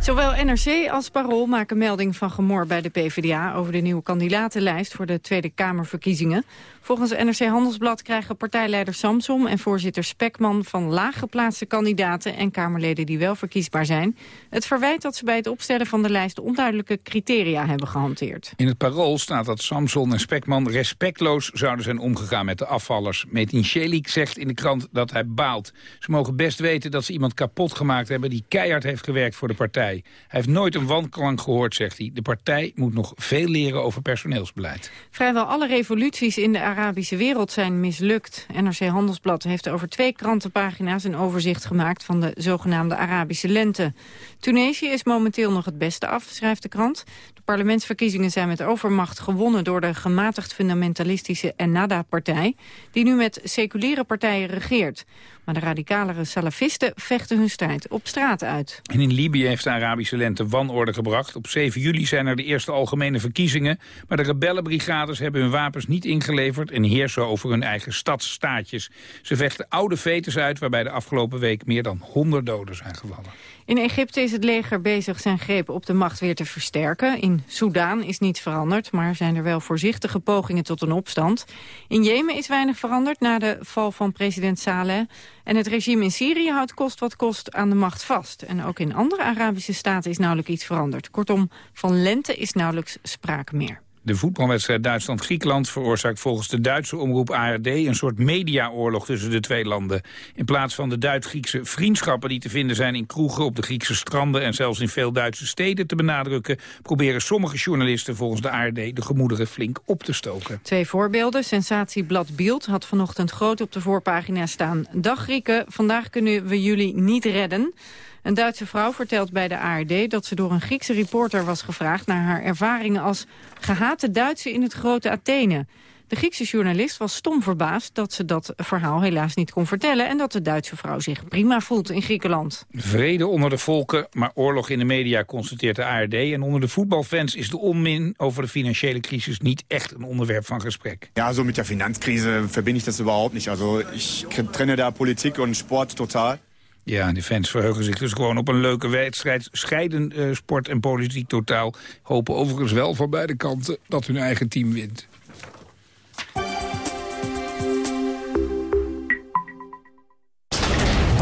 Speaker 3: Zowel NRC als Parool maken melding van gemor bij de PvdA... over de nieuwe kandidatenlijst voor de Tweede Kamerverkiezingen. Volgens NRC Handelsblad krijgen partijleider Samsom en voorzitter Spekman... van laaggeplaatste kandidaten en Kamerleden die wel verkiesbaar zijn... het verwijt dat ze bij het opstellen van de lijst onduidelijke criteria hebben gehanteerd.
Speaker 2: In het parool staat dat Samson en Spekman respectloos zouden zijn omgegaan met de afvallers. Metin Celik zegt in de krant dat hij baalt. Ze mogen best weten dat ze iemand kapot gemaakt hebben die keihard heeft gewerkt voor de partij. Hij heeft nooit een wanklank gehoord, zegt hij. De partij moet nog veel leren over personeelsbeleid.
Speaker 3: Vrijwel alle revoluties in de Arabische wereld zijn mislukt. NRC Handelsblad heeft over twee krantenpagina's een overzicht gemaakt van de zogenaamde Arabische lente. Tunesië is momenteel nog het beste af, schrijft de krant. De parlementsverkiezingen zijn met overmacht gewonnen door de gematigd fundamentalistische Ennahda-partij, die nu met seculiere partijen regeert. Maar de radicalere salafisten vechten hun strijd op straat uit.
Speaker 2: En in Libië heeft de Arabische lente wanorde gebracht. Op 7 juli zijn er de eerste algemene verkiezingen. Maar de rebellenbrigades hebben hun wapens niet ingeleverd... en heersen over hun eigen stadsstaatjes. Ze vechten oude fetes uit waarbij de afgelopen week... meer dan 100 doden zijn gevallen.
Speaker 3: In Egypte is het leger bezig zijn greep op de macht weer te versterken. In Soudaan is niets veranderd, maar zijn er wel voorzichtige pogingen tot een opstand. In Jemen is weinig veranderd na de val van president Saleh. En het regime in Syrië houdt kost wat kost aan de macht vast. En ook in andere Arabische staten is nauwelijks iets veranderd. Kortom, van lente is nauwelijks sprake meer.
Speaker 2: De voetbalwedstrijd Duitsland-Griekenland veroorzaakt volgens de Duitse omroep ARD een soort mediaoorlog tussen de twee landen. In plaats van de Duits-Griekse vriendschappen die te vinden zijn in kroegen, op de Griekse stranden en zelfs in veel Duitse steden te benadrukken, proberen sommige journalisten volgens de ARD de gemoederen flink op te stoken.
Speaker 3: Twee voorbeelden. Sensatieblad Bild had vanochtend groot op de voorpagina staan. Dag Grieken, vandaag kunnen we jullie niet redden. Een Duitse vrouw vertelt bij de ARD dat ze door een Griekse reporter was gevraagd... naar haar ervaringen als gehate Duitse in het grote Athene. De Griekse journalist was stom verbaasd dat ze dat verhaal helaas niet kon vertellen... en dat de Duitse vrouw zich prima voelt in Griekenland.
Speaker 2: Vrede onder de volken, maar oorlog in de media, constateert de ARD. En onder de voetbalfans is de onmin over de financiële crisis niet echt een onderwerp van gesprek.
Speaker 25: Ja, so mit der Finanzkrise verbinde ich das überhaupt nicht. Also ich trenne da Politik und Sport total.
Speaker 2: Ja, de fans verheugen zich dus gewoon op een leuke wedstrijd. Scheiden eh, sport en politiek totaal. Hopen overigens wel van beide kanten dat hun eigen team wint.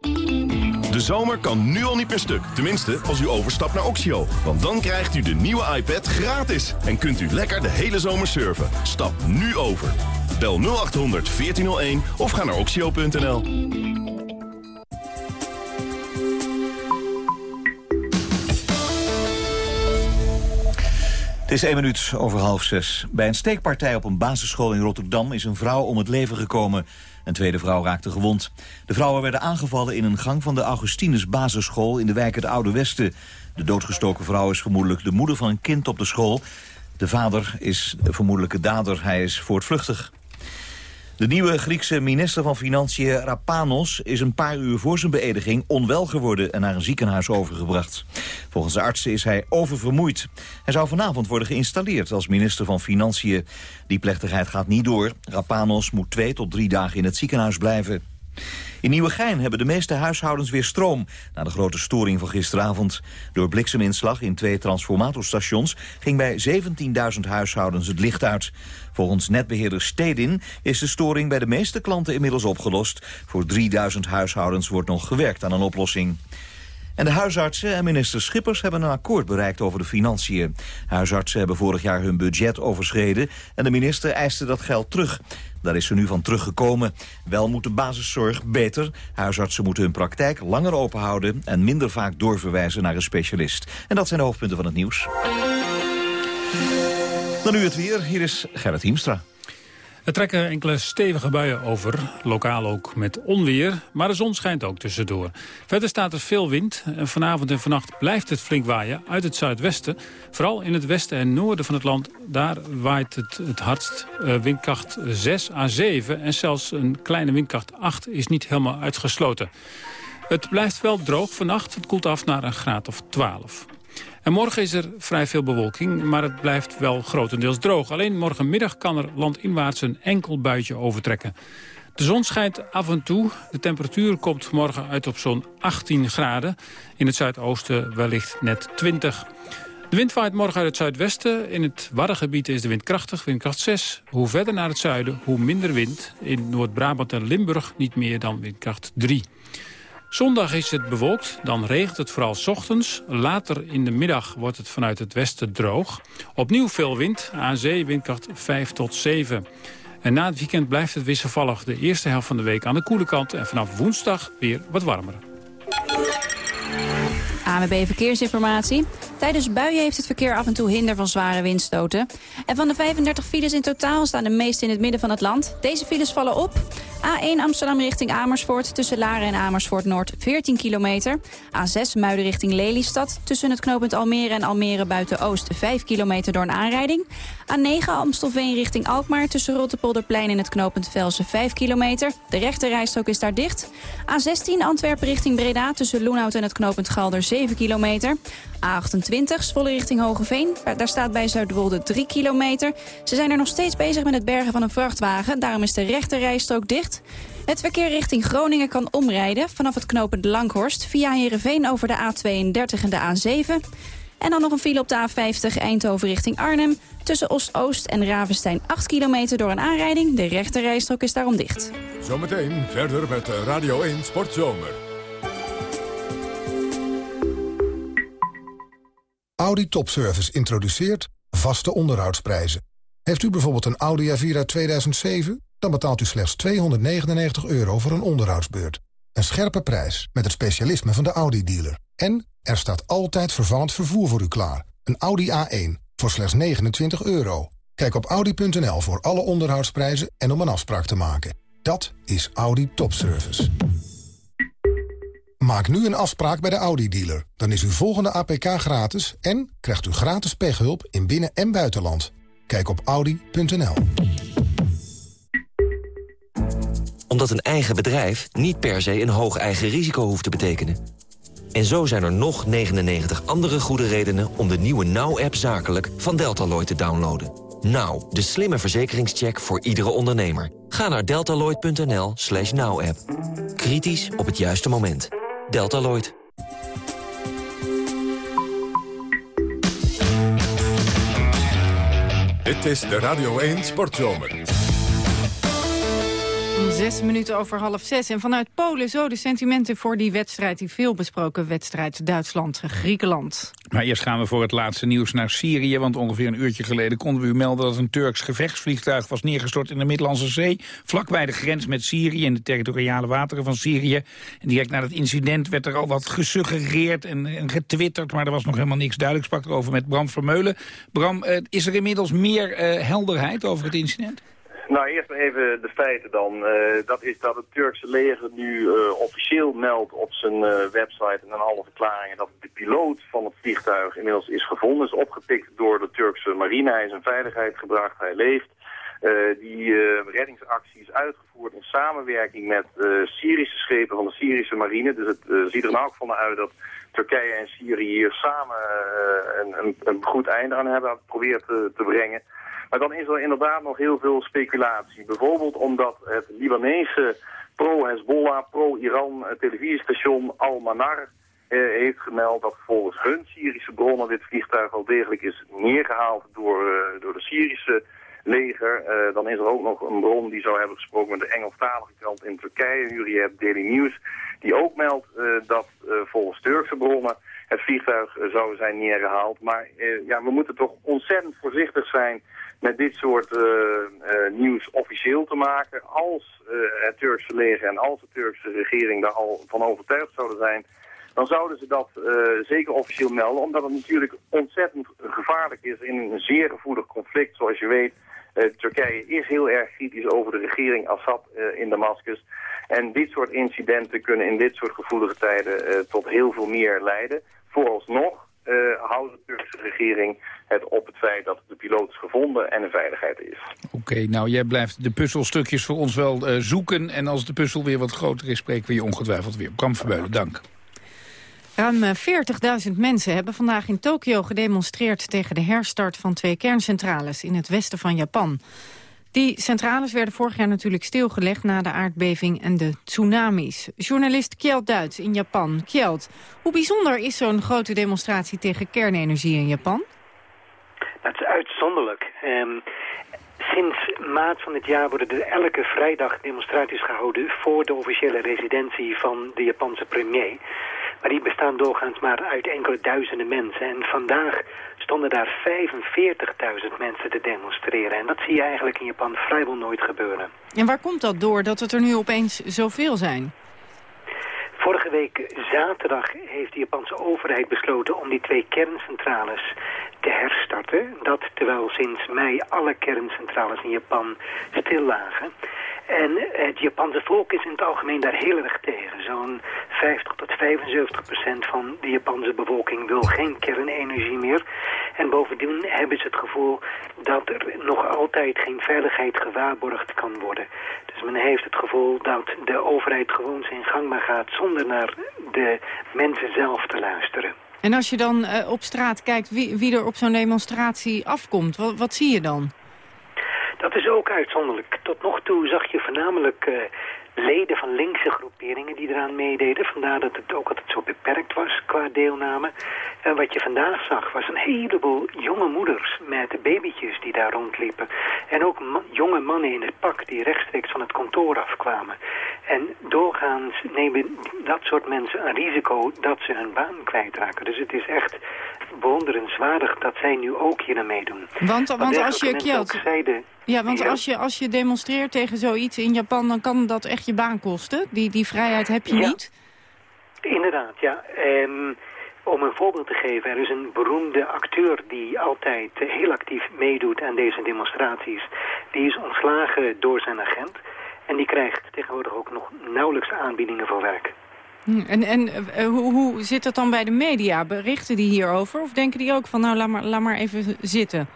Speaker 26: De zomer kan nu al niet per stuk. Tenminste, als u overstapt naar Oxio. Want dan krijgt u de nieuwe iPad gratis. En kunt u lekker de hele zomer surfen. Stap nu over. Bel 0800 1401 of ga naar oxio.nl.
Speaker 4: Het is één minuut over half zes. Bij een steekpartij op een basisschool in Rotterdam is een vrouw om het leven gekomen. Een tweede vrouw raakte gewond. De vrouwen werden aangevallen in een gang van de Augustinus basisschool in de wijk het Oude Westen. De doodgestoken vrouw is vermoedelijk de moeder van een kind op de school. De vader is de vermoedelijke dader. Hij is voortvluchtig. De nieuwe Griekse minister van Financiën Rapanos is een paar uur voor zijn beëdiging onwel geworden en naar een ziekenhuis overgebracht. Volgens de artsen is hij oververmoeid. Hij zou vanavond worden geïnstalleerd als minister van Financiën. Die plechtigheid gaat niet door. Rapanos moet twee tot drie dagen in het ziekenhuis blijven. In Nieuwegein hebben de meeste huishoudens weer stroom... na de grote storing van gisteravond. Door blikseminslag in twee transformatorstations... ging bij 17.000 huishoudens het licht uit. Volgens netbeheerder Stedin is de storing bij de meeste klanten inmiddels opgelost. Voor 3000 huishoudens wordt nog gewerkt aan een oplossing. En de huisartsen en minister Schippers hebben een akkoord bereikt over de financiën. Huisartsen hebben vorig jaar hun budget overschreden en de minister eiste dat geld terug. Daar is ze nu van teruggekomen. Wel moet de basiszorg beter. Huisartsen moeten hun praktijk langer open houden en minder vaak doorverwijzen naar een specialist. En dat zijn de hoofdpunten van het nieuws. Dan nu het weer. Hier is Gerrit Hiemstra.
Speaker 27: Er trekken enkele stevige buien over, lokaal ook met onweer, maar de zon schijnt ook tussendoor. Verder staat er veel wind en vanavond en vannacht blijft het flink waaien uit het zuidwesten. Vooral in het westen en noorden van het land, daar waait het het hardst. Uh, windkracht 6 à 7 en zelfs een kleine windkracht 8 is niet helemaal uitgesloten. Het blijft wel droog vannacht, het koelt af naar een graad of 12. En morgen is er vrij veel bewolking, maar het blijft wel grotendeels droog. Alleen morgenmiddag kan er landinwaarts een enkel buitje overtrekken. De zon schijnt af en toe. De temperatuur komt morgen uit op zo'n 18 graden. In het zuidoosten wellicht net 20. De wind waait morgen uit het zuidwesten. In het Waddengebied is de wind krachtig, windkracht 6. Hoe verder naar het zuiden, hoe minder wind. In Noord-Brabant en Limburg niet meer dan windkracht 3. Zondag is het bewolkt, dan regent het vooral ochtends. Later in de middag wordt het vanuit het westen droog. Opnieuw veel wind, aan zee windkracht 5 tot 7. En na het weekend blijft het wisselvallig de eerste helft van de week aan de koele kant... en vanaf woensdag weer wat warmer.
Speaker 8: ANWB Verkeersinformatie. Tijdens buien heeft het verkeer af en toe hinder van zware windstoten. En van de 35 files in totaal staan de meeste in het midden van het land. Deze files vallen op. A1 Amsterdam richting Amersfoort tussen Laren en Amersfoort Noord 14 kilometer. A6 Muiden richting Lelystad tussen het knooppunt Almere en Almere buiten Oost 5 kilometer door een aanrijding. A9 Amstelveen richting Alkmaar tussen Rottepolderplein en het knooppunt Velsen 5 kilometer. De rechte rijstrook is daar dicht. A16 Antwerpen richting Breda tussen Loenhout en het knooppunt Galder 7 kilometer. A28 Zwolle richting Hogeveen. Daar staat bij Zuidwolde 3 kilometer. Ze zijn er nog steeds bezig met het bergen van een vrachtwagen. Daarom is de rechte rijstrook het verkeer richting Groningen kan omrijden vanaf het knooppunt Langhorst... via Heerenveen over de A32 en de A7. En dan nog een file op de A50 Eindhoven richting Arnhem. Tussen Oost-Oost en Ravenstein 8 kilometer door een aanrijding. De rechterrijstrook is daarom dicht.
Speaker 1: Zometeen verder met Radio 1 Sportzomer.
Speaker 28: Audi Topservice introduceert vaste onderhoudsprijzen. Heeft u bijvoorbeeld een Audi A4 uit 2007 dan betaalt u slechts 299 euro voor een onderhoudsbeurt. Een scherpe prijs met het specialisme van de Audi-dealer. En er staat altijd vervallend vervoer voor u klaar. Een Audi A1 voor slechts 29 euro. Kijk op Audi.nl voor alle onderhoudsprijzen en om een afspraak te maken. Dat is Audi Topservice. Maak nu een afspraak bij de Audi-dealer. Dan is uw volgende APK gratis en krijgt u gratis pechhulp in binnen- en buitenland. Kijk op Audi.nl.
Speaker 29: Omdat een eigen bedrijf niet per se een hoog eigen risico hoeft te betekenen. En zo zijn er nog 99 andere goede redenen om de nieuwe Now-app zakelijk van Deltaloid te downloaden. Now, de slimme verzekeringscheck voor iedere ondernemer. Ga naar deltaloid.nl slash now-app. Kritisch op het juiste moment. Deltaloid.
Speaker 1: Dit is de Radio 1 Sportzomer.
Speaker 3: Zes minuten over half zes. En vanuit Polen zo de sentimenten voor die wedstrijd... die veelbesproken wedstrijd Duitsland-Griekenland.
Speaker 2: Maar eerst gaan we voor het laatste nieuws naar Syrië. Want ongeveer een uurtje geleden konden we u melden... dat een Turks gevechtsvliegtuig was neergestort in de Middellandse Zee... vlakbij de grens met Syrië in de territoriale wateren van Syrië. En direct na het incident werd er al wat gesuggereerd en, en getwitterd... maar er was nog helemaal niks duidelijk. Sprak erover met Bram Vermeulen. Bram, eh, is er inmiddels meer eh, helderheid over het incident?
Speaker 30: Nou, eerst even de feiten dan. Eh, dat is dat het Turkse leger nu eh, officieel meldt op zijn eh, website en in alle verklaringen dat de piloot van het vliegtuig inmiddels is gevonden. Is opgepikt door de Turkse marine. Hij is in veiligheid gebracht, hij leeft. die reddingsactie is uitgevoerd in samenwerking met Syrische schepen van de Syrische marine. Dus het ziet er nou ook van uit dat Turkije en Syrië hier samen een, een, een, goed einde aan hebben geprobeerd te, te brengen. Maar dan is er inderdaad nog heel veel speculatie. Bijvoorbeeld omdat het Libanese pro-Hezbollah, pro-Iran televisiestation Al-Manar eh, heeft gemeld dat volgens hun Syrische bronnen dit vliegtuig al degelijk is neergehaald door, uh, door de Syrische leger. Uh, dan is er ook nog een bron die zou hebben gesproken met de Engelstalige krant in Turkije, Hurriyet Daily News, die ook meldt dat volgens Turkse bronnen het vliegtuig zou zijn neergehaald. Maar ja, we moeten toch ontzettend voorzichtig zijn met dit soort uh, nieuws officieel te maken. Als uh, het Turkse leger en als de Turkse regering daar al van overtuigd zouden zijn... dan zouden ze dat zeker officieel melden. Omdat het natuurlijk ontzettend gevaarlijk is in een zeer gevoelig conflict. Zoals je weet, Turkije is heel erg kritisch over de regering Assad in Damascus. En dit soort incidenten kunnen in dit soort gevoelige tijden tot heel veel meer leiden. Vooralsnog houdt de Turkse regering het op het feit dat de piloot is gevonden en in veiligheid is.
Speaker 2: Oké, nou jij blijft de puzzelstukjes voor ons wel uh, zoeken. En als de puzzel weer wat groter is, spreken we je ongetwijfeld weer. Bram Verbeulen, dank.
Speaker 3: Ruim 40.000 mensen hebben vandaag in Tokio gedemonstreerd... tegen de herstart van twee kerncentrales in het westen van Japan. Die centrales werden vorig jaar natuurlijk stilgelegd na de aardbeving en de tsunamis. Journalist Kjeld Duits in Japan. Kjeld, hoe bijzonder is zo'n grote demonstratie tegen kernenergie in Japan?
Speaker 31: Dat is uitzonderlijk. Um, sinds maart van dit jaar worden er elke vrijdag demonstraties gehouden... voor de officiële residentie van de Japanse premier. Maar die bestaan doorgaans maar uit enkele duizenden mensen. En vandaag stonden daar 45.000 mensen te demonstreren. En dat zie je eigenlijk in Japan vrijwel nooit gebeuren.
Speaker 3: En waar komt dat door, dat het er nu opeens zoveel zijn?
Speaker 31: Vorige week zaterdag heeft de Japanse overheid besloten om die twee kerncentrales te herstarten. Dat terwijl sinds mei alle kerncentrales in Japan stil lagen. En het Japanse volk is in het algemeen daar heel erg tegen. Zo'n 50 tot 75 procent van de Japanse bevolking wil geen kernenergie meer. En bovendien hebben ze het gevoel dat er nog altijd geen veiligheid gewaarborgd kan worden. Dus men heeft het gevoel dat de overheid gewoon zijn gang maar gaat zonder naar de mensen zelf te luisteren.
Speaker 3: En als je dan uh, op straat kijkt wie, wie er op zo'n demonstratie afkomt, wat zie je dan?
Speaker 31: Dat is ook uitzonderlijk. Tot nog toe zag je voornamelijk uh, leden van linkse groeperingen die eraan meededen. Vandaar dat het ook altijd zo beperkt was qua deelname. En wat je vandaag zag was een heleboel jonge moeders met babytjes die daar rondliepen. En ook ma jonge mannen in het pak die rechtstreeks van het kantoor afkwamen. En doorgaans nemen dat soort mensen een risico dat ze hun baan kwijtraken. Dus het is echt bewonderenswaardig dat zij nu ook hier aan meedoen.
Speaker 3: Want, want als je...
Speaker 31: Kjeld, zeiden,
Speaker 3: ja, want als je, als je demonstreert tegen zoiets in Japan... dan kan dat echt je baan kosten. Die, die vrijheid heb je niet.
Speaker 31: Inderdaad, ja. Um, om een voorbeeld te geven, er is een beroemde acteur die altijd heel actief meedoet aan deze demonstraties. Die is ontslagen door zijn agent en die krijgt tegenwoordig ook nog nauwelijks aanbiedingen voor werk.
Speaker 3: Hm, en, en uh, hoe, hoe zit dat dan bij de media? Berichten die hierover? Of denken die ook van nou laat maar, laat maar even zitten?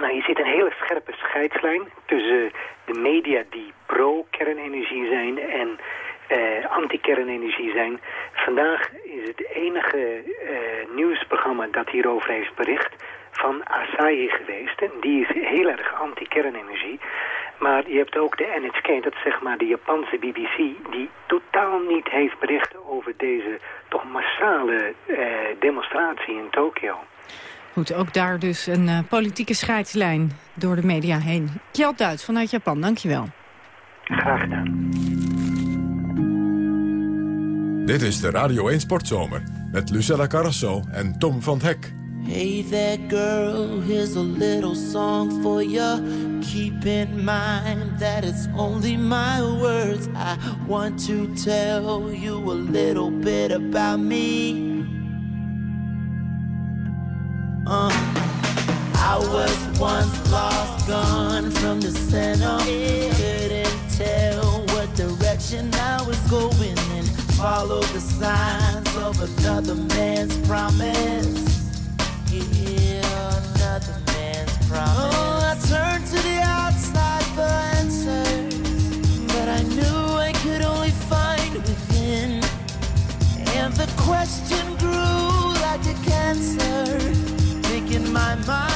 Speaker 31: Nou, je ziet een hele scherpe scheidslijn tussen de media die pro-kernenergie zijn en uh, anti-kernenergie zijn. Vandaag is het enige uh, nieuwsprogramma dat hierover heeft bericht van Asahi geweest. En die is heel erg anti-kernenergie. Maar je hebt ook de NHK, dat is zeg maar de Japanse BBC... die totaal niet heeft bericht over deze toch massale uh, demonstratie in Tokio.
Speaker 3: Goed, ook daar dus een uh, politieke scheidslijn door de media heen. Kjeld Duits vanuit Japan, dankjewel.
Speaker 31: Graag gedaan.
Speaker 1: Dit is de Radio 1 Sportzomer met Lucella Carrasso en Tom van Hek.
Speaker 32: Hey there girl, here's a little song for you. Keep in mind that it's only my words. I want to tell you a little bit about me. I was once lost, gone from the center. Couldn't tell what direction I was going in. Follow the signs of another man's promise. another man's promise. Oh, I turned to the outside for answers, but I knew I could only find within. And the question grew like a cancer, making my mind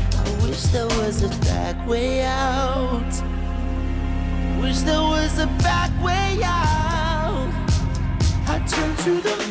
Speaker 32: Wish there was a back way out. Wish there was a back way out. I turned to the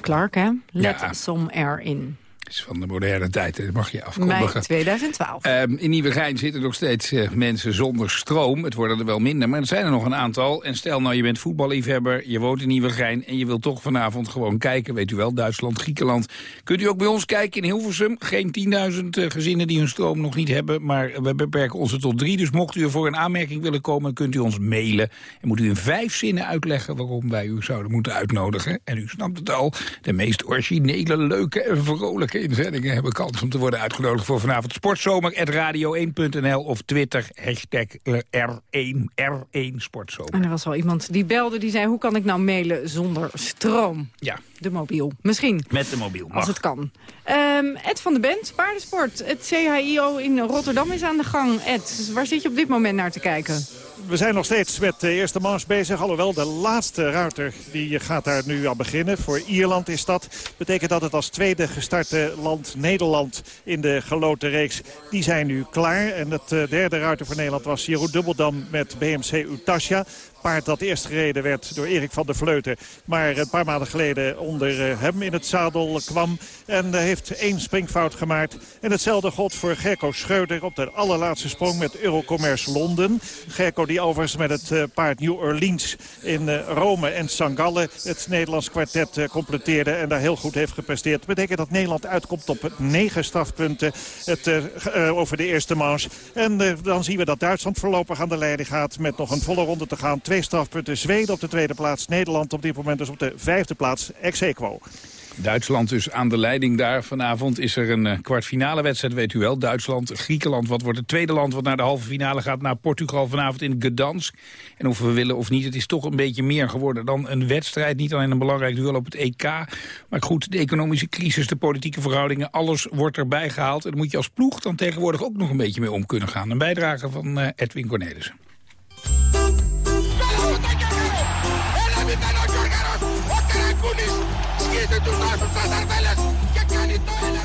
Speaker 3: Clark, hè? Let
Speaker 2: Ja.
Speaker 3: some air in.
Speaker 2: Van de moderne tijd, dat mag je afkondigen.
Speaker 3: Mei 2012.
Speaker 2: Ehm, in Nieuwegein zitten nog steeds eh, mensen zonder stroom. Het worden er wel minder, maar er zijn er nog een aantal. En stel nou, je bent voetballiefhebber, je woont in Nieuwegein... en je wilt toch vanavond gewoon kijken, weet u wel, Duitsland, Griekenland. Kunt u ook bij ons kijken in Hilversum. Geen 10.000 eh, gezinnen die hun stroom nog niet hebben... maar we beperken ons er tot drie. Dus mocht u ervoor een aanmerking willen komen, kunt u ons mailen. En moet u in vijf zinnen uitleggen waarom wij u zouden moeten uitnodigen. En u snapt het al, de meest originele, leuke en vrolijke inzendingen... hebben kans om te worden uitgenodigd voor vanavond sportzomer.radio1.nl of Twitter, hashtag eh, R1, R1 Sportzomer.
Speaker 3: En er was wel iemand die belde, die zei... hoe kan ik nou mailen zonder stroom?
Speaker 2: Ja.
Speaker 3: De mobiel. Misschien.
Speaker 2: Met de mobiel, mag.
Speaker 3: Als het kan. Ehm, Ed van de Bent, paardensport. Het CHIO in Rotterdam is aan de gang. Ed, waar zit je op dit moment naar te kijken?
Speaker 15: We zijn nog steeds met de eerste manche bezig. Alhoewel, de laatste ruiter die gaat daar nu aan beginnen. Voor Ierland is dat. Betekent dat het als tweede gestarte land Nederland in de geloten reeks. Die zijn nu klaar. En het eh, derde ruiter voor Nederland was Jeroen Dubbeldam met BMC Utasja paard dat eerst gereden werd door Erik van der Vleuten. Maar een paar maanden geleden onder eh, hem in het zadel kwam. En eh, heeft één springfout gemaakt. En hetzelfde god voor Gerco Schreuder op de allerlaatste sprong met Eurocommerce Londen. Gerco die overigens met het eh, paard New Orleans in Rome en St. Gallen het Nederlands kwartet completeerde. En daar heel goed heeft gepresteerd. Dat betekent dat Nederland uitkomt op negen strafpunten het, over de eerste manche. En dan zien we dat Duitsland voorlopig aan de leiding gaat met nog een volle ronde te gaan. Strafpunten. Zweden op de tweede plaats. Nederland op dit moment dus op de vijfde plaats. Ex aequo.
Speaker 2: Duitsland dus aan de leiding daar. Vanavond is er een eh, kwartfinale wedstrijd, weet u wel. Duitsland, Griekenland, wat wordt het tweede land wat naar de halve finale gaat... naar Portugal vanavond in Gdansk. En of we willen of niet, het is toch een beetje meer geworden dan een wedstrijd. Niet alleen een belangrijk duel op het EK. Maar goed, de economische crisis, de politieke verhoudingen... alles wordt erbij gehaald. En daar moet je als ploeg dan tegenwoordig ook nog een beetje mee om kunnen gaan. Een bijdrage van eh, Edwin Cornelissen.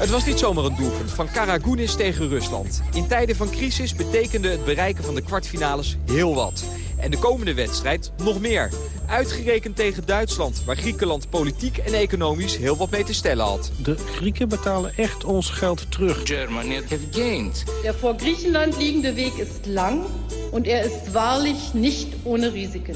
Speaker 16: Het was niet zomaar een doelpunt van Karagounis tegen Rusland. In tijden van crisis betekende het bereiken van de kwartfinales heel wat. En de komende wedstrijd nog meer. Uitgerekend tegen Duitsland, waar Griekenland politiek en economisch heel wat mee te stellen had.
Speaker 33: De Grieken betalen echt ons geld terug. Germany have gained.
Speaker 34: Der vor Griechenland liegende Weg ist lang und er ist wahrlich nicht ohne Risiken.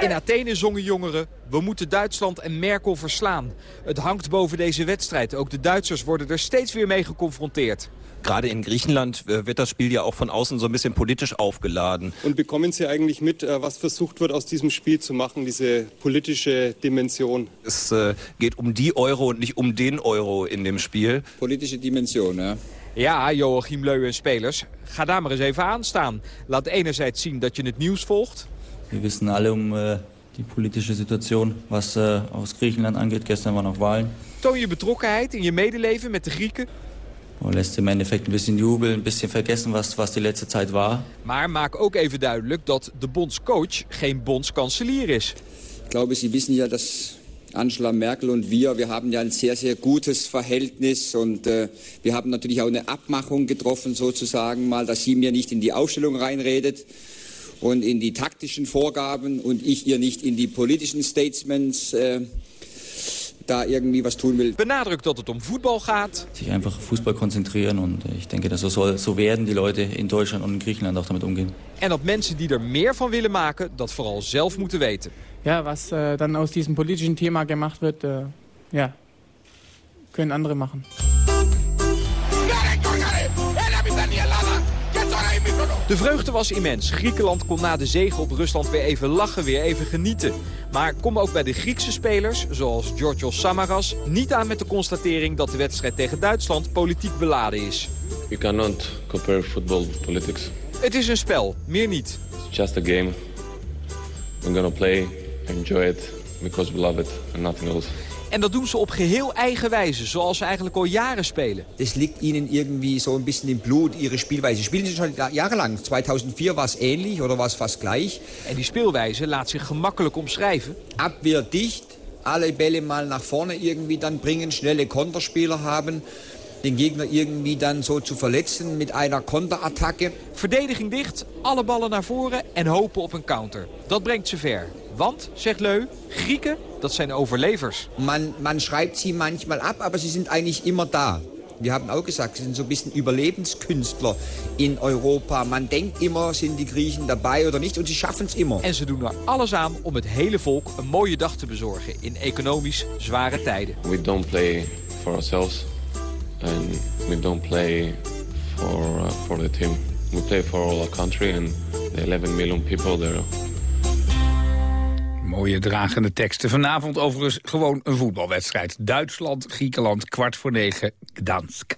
Speaker 16: In Athene zongen jongeren, we moeten Duitsland en Merkel verslaan. Het hangt boven deze wedstrijd. Ook de Duitsers worden er steeds weer mee geconfronteerd.
Speaker 35: Gerade in Griechenland äh, wird das Spiel ja auch von außen so ein bisschen politisch aufgeladen.
Speaker 36: Und bekommen Sie eigentlich mit, äh, was versucht wird, aus diesem Spiel zu machen, diese politische Dimension?
Speaker 35: Es äh, geht um die Euro und nicht um den Euro in dem Spiel.
Speaker 16: Politische dimension, hè? Ja, Joachim Leu en spelers. Ga daar maar eens even aan staan. Laat enerzijds zien dat je het nieuws volgt.
Speaker 37: Wir wissen alle um äh, die politische Situation, was äh, aus Griechenland angeht. Gestern waren auch Wahlen.
Speaker 16: Toon je betrokkenheid in je medeleven met de Grieken.
Speaker 37: Man lässt im Endeffekt ein bisschen jubeln, ein bisschen vergessen, was, was die letzte Zeit war.
Speaker 16: Maar maak ook even duidelijk dat de bondscoach geen bondskanselier is.
Speaker 38: Ich glaube, Sie wissen ja, dass Angela Merkel und wir, wir haben ja ein sehr, sehr gutes Verhältnis und äh, wir haben natürlich auch eine Abmachung getroffen sozusagen mal, dass sie mir nicht in die Aufstellung reinredet und in die taktischen Vorgaben und ich ihr nicht in die politischen Statements äh, da irgendwie was tun will.
Speaker 16: Benadrukt dat het om voetbal gaat.
Speaker 37: Sich einfach auf Fußball konzentrieren und ich denke, dass so, soll, so werden die Leute in Deutschland und in Griechenland auch damit umgehen.
Speaker 16: En dat mensen die er meer van willen maken, dat vooral zelf moeten weten.
Speaker 39: Ja, was äh, dann aus diesem politischen Thema gemacht wird, äh, ja, können andere machen.
Speaker 16: De vreugde was immens. Griekenland kon na de zege op Rusland weer even lachen, weer even genieten. Maar kom ook bij de Griekse spelers, zoals Georgios Samaras... niet aan met de constatering dat de wedstrijd tegen Duitsland politiek beladen is.
Speaker 40: You cannot compare football with politics.
Speaker 16: Het is een spel, meer niet.
Speaker 40: It's just a game. We're gonna play, enjoy it, because we love it and nothing else.
Speaker 16: En dat doen ze op geheel eigen wijze, zoals ze eigenlijk al jaren spelen.
Speaker 38: Das liegt ihnen irgendwie so ein bisschen im Blut, ihre Spielweise. Spielen sie schon jahrelang. 2004 war es ähnlich oder war es fast gleich.
Speaker 16: En die speelwijze laat zich gemakkelijk omschrijven.
Speaker 38: Abwehr dicht, alle Bälle mal nach vorne irgendwie dann bringen, schnelle Konterspieler haben. Den Gegner irgendwie dann so zu verletzen mit einer Konterattacke.
Speaker 16: Verdediging dicht, alle ballen naar voren en hopen op een counter. Dat brengt ze ver. Want, zegt Leu, Grieken, dat zijn overlevers.
Speaker 38: Man, man schreibt sie manchmal ab, aber sie sind eigentlich immer da. Wir haben auch gesagt, sie sind so ein bisschen Überlebenskünstler in Europa. Man denkt immer, sind die Griechen dabei oder nicht und sie schaffen es immer.
Speaker 16: En ze doen er alles aan om het hele volk een mooie dag te bezorgen in economisch zware tijden.
Speaker 40: We don't play for ourselves and we don't play for, uh, for the team. We play for all our country and the 11 million people there.
Speaker 2: Mooie dragende teksten. Vanavond overigens gewoon een voetbalwedstrijd. Duitsland, Griekenland, kwart voor negen, Gdansk.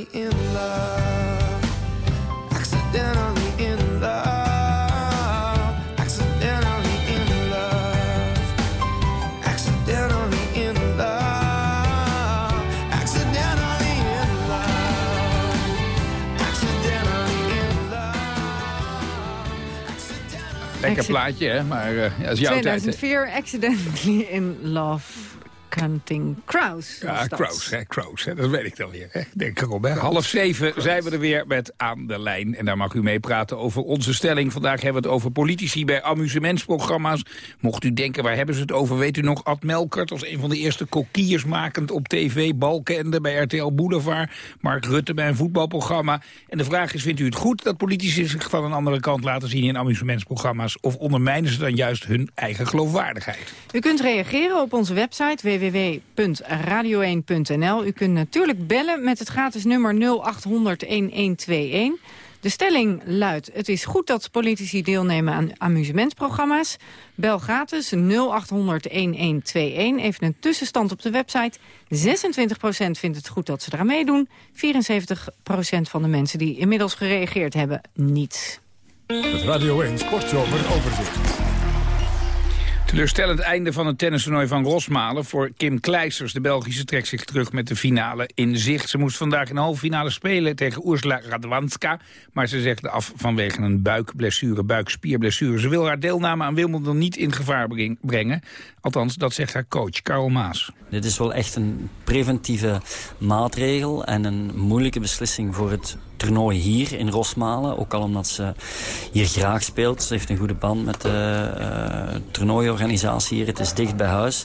Speaker 32: Accidentally in love. Accidentally in love. Accidentally in love. Accidentally in love. Accidentally in love. Accidentally in
Speaker 2: Lekker plaatje, hè? Maar uh, als jouw tijd...
Speaker 3: 2004, Accidentally in Love. Counting Crows. was
Speaker 2: Ja,
Speaker 3: dat.
Speaker 2: Crows, hè, Crows, hè, dat weet ik dan weer. Hè. Denk hè. Half zeven zijn we er weer met Aan de Lijn. En daar mag u mee praten over onze stelling. Vandaag hebben we het over politici bij amusementsprogramma's. Mocht u denken, waar hebben ze het over? Weet u nog, Ad Melkert als een van de eerste kokkiers makend op tv. Balkenende bij RTL Boulevard. Mark Rutte bij een voetbalprogramma. En de vraag is, vindt u het goed dat politici zich van een andere kant laten zien in amusementsprogramma's? Of ondermijnen ze dan juist hun eigen geloofwaardigheid?
Speaker 3: U kunt reageren op onze website www.radio1.nl. U kunt natuurlijk bellen met het gratis nummer 0800-1121. De stelling luidt, het is goed dat politici deelnemen aan amusementsprogramma's. Bel gratis 0800-1121. Even een tussenstand op de website. 26% vindt het goed dat ze eraan meedoen. 74% van de mensen die inmiddels gereageerd hebben, niet.
Speaker 1: Het Radio 1 Sportzomer overzicht.
Speaker 2: Teleurstellend einde van het tennistoernooi van Rosmalen voor Kim Kleisters. De Belgische trekt zich terug met de finale in zicht. Ze moest vandaag in de halve finale spelen tegen Ursula Radwanska. Maar ze zegde af vanwege een buikblessure, buikspierblessure. Ze wil haar deelname aan Wimbledon niet in gevaar breng- brengen. Althans, dat zegt haar coach, Karel Maas.
Speaker 41: Dit is wel echt een preventieve maatregel en een moeilijke beslissing voor het toernooi hier in Rosmalen. Ook al omdat ze hier graag speelt. Ze heeft een goede band met de eh, toernooiorganisatie hier. Het is dicht bij huis.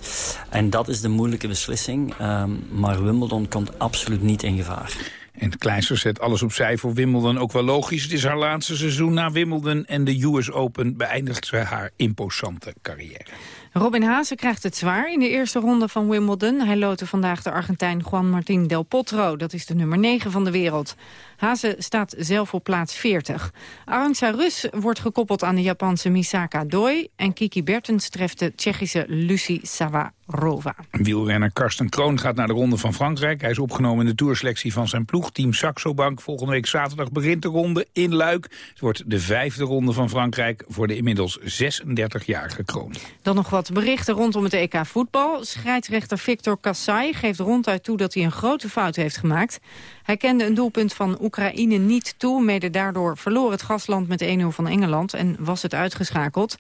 Speaker 41: En dat is de moeilijke beslissing. Ehm, maar Wimbledon komt absoluut niet in gevaar.
Speaker 2: En Kleisters zet alles opzij voor Wimbledon ook wel logisch. Het is haar laatste seizoen na Wimbledon en de US Open beëindigt ze haar imposante carrière.
Speaker 3: Robin Haase krijgt het zwaar in de eerste ronde van Wimbledon. Hij lootte vandaag de Argentijn Juan Martín del Potro. Dat is de nummer 9 van de wereld. Haase staat zelf op plaats 40. Arantxa Rus wordt gekoppeld aan de Japanse Misaka Doi... en Kiki Bertens treft de Tsjechische Lucie Savarova.
Speaker 2: Wielrenner Karsten Kroon gaat naar de Ronde van Frankrijk. Hij is opgenomen in de tourselectie van zijn ploeg, Team Saxo Bank. Volgende week zaterdag begint de ronde in Luik. Het wordt de vijfde Ronde van Frankrijk voor de inmiddels 36-jarige Kroon.
Speaker 3: Dan nog wat berichten rondom het EK voetbal. Scheidsrechter Victor Kassai geeft ronduit toe dat hij een grote fout heeft gemaakt. Hij kende een doelpunt van Oekraïne niet toe. Mede daardoor verloor het gastland met 1-0 van Engeland en was het uitgeschakeld.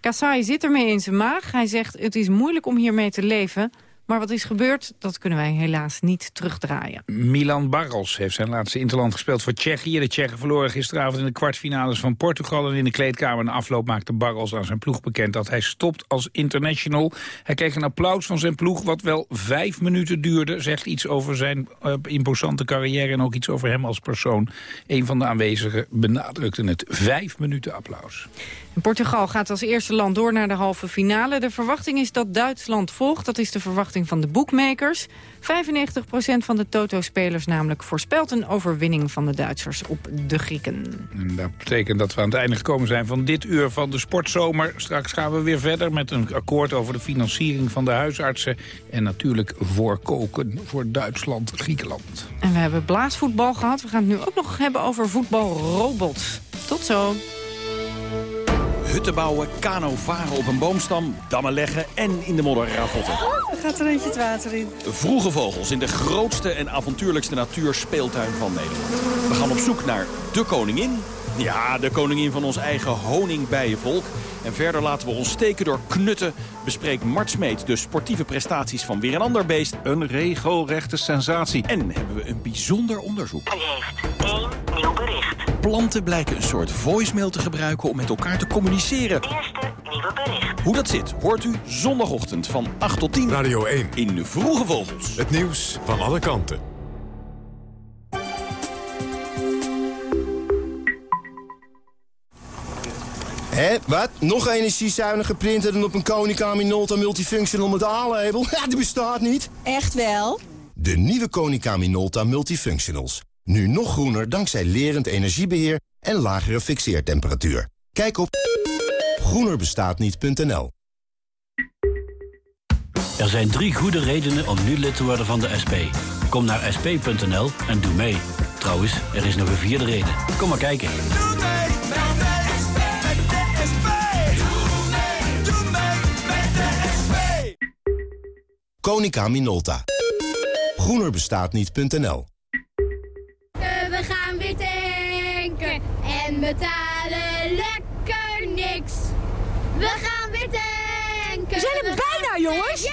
Speaker 3: Kassai zit ermee in zijn maag. Hij zegt het is moeilijk om hiermee te leven... Maar wat is gebeurd, dat kunnen wij helaas niet terugdraaien.
Speaker 2: Milan Barros heeft zijn laatste interland gespeeld voor Tsjechië. De Tsjechen verloren gisteravond in de kwartfinales van Portugal. En in de kleedkamer na afloop maakte Barros aan zijn ploeg bekend... dat hij stopt als international. Hij kreeg een applaus van zijn ploeg, wat wel vijf minuten duurde. Zegt iets over zijn uh, imposante carrière en ook iets over hem als persoon. Een van de aanwezigen benadrukte het. Vijf minuten applaus.
Speaker 3: Portugal gaat als eerste land door naar de halve finale. De verwachting is dat Duitsland volgt. Dat is de verwachting van de boekmakers. 95% van de Toto-spelers namelijk voorspelt een overwinning van de Duitsers op de Grieken.
Speaker 2: En dat betekent dat we aan het einde gekomen zijn van dit uur van de sportzomer. Straks gaan we weer verder met een akkoord over de financiering van de huisartsen. En natuurlijk voorkoken voor Duitsland, Griekenland.
Speaker 3: En we hebben blaasvoetbal gehad. We gaan het nu ook nog hebben over voetbalrobots. Tot zo.
Speaker 35: Hutten bouwen, kano varen op een boomstam, dammen leggen en in de modder ravotten.
Speaker 42: Er gaat er eentje het water in.
Speaker 35: Vroege vogels in de grootste en avontuurlijkste natuurspeeltuin van Nederland. We gaan op zoek naar de koningin. Ja, de koningin van ons eigen honingbijenvolk. En verder laten we ons steken door knutten. Bespreekt Mart Smeet de sportieve prestaties van weer een ander beest.
Speaker 43: Een regelrechte sensatie.
Speaker 35: En hebben we een bijzonder onderzoek.
Speaker 44: U heeft één nieuw bericht.
Speaker 35: Planten blijken een soort voicemail te gebruiken om met elkaar te communiceren.
Speaker 44: Eerste nieuwe bericht.
Speaker 35: Hoe dat zit, hoort u zondagochtend van 8 tot 10.
Speaker 1: Radio 1.
Speaker 35: In de Vroege Vogels.
Speaker 1: Het nieuws van alle kanten.
Speaker 45: Hé, wat? Nog energiezuinige printer dan op een Konica Minolta Multifunctional met A-label? Ja, die bestaat niet.
Speaker 42: Echt wel?
Speaker 45: De nieuwe Konica Minolta Multifunctionals. Nu nog groener dankzij lerend energiebeheer en lagere fixeertemperatuur. Kijk op groenerbestaatniet.nl
Speaker 46: Er zijn drie goede redenen om nu lid te worden van de SP. Kom naar sp.nl en doe mee. Trouwens, er is nog een vierde reden. Kom maar kijken.
Speaker 45: Konica Minolta. groenerbestaatniet.nl
Speaker 47: We gaan weer tanken en betalen lekker niks. We gaan weer tanken.
Speaker 42: We zijn er bijna, jongens.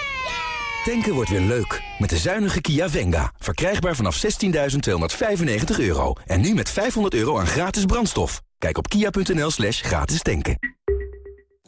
Speaker 48: Tanken wordt weer leuk. Met de zuinige Kia Venga. Verkrijgbaar vanaf 16.295 euro. En nu met 500 euro aan gratis brandstof. Kijk op kia.nl slash gratis tanken.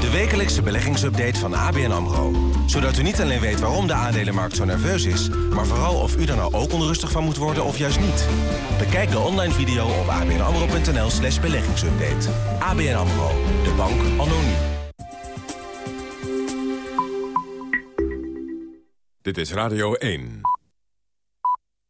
Speaker 49: De wekelijkse beleggingsupdate van ABN AMRO. Zodat u niet alleen weet waarom de aandelenmarkt zo nerveus is... maar vooral of u er nou ook onrustig van moet worden of juist niet. Bekijk de online video op abnamro.nl slash beleggingsupdate. ABN AMRO, de bank nu.
Speaker 1: Dit is Radio 1.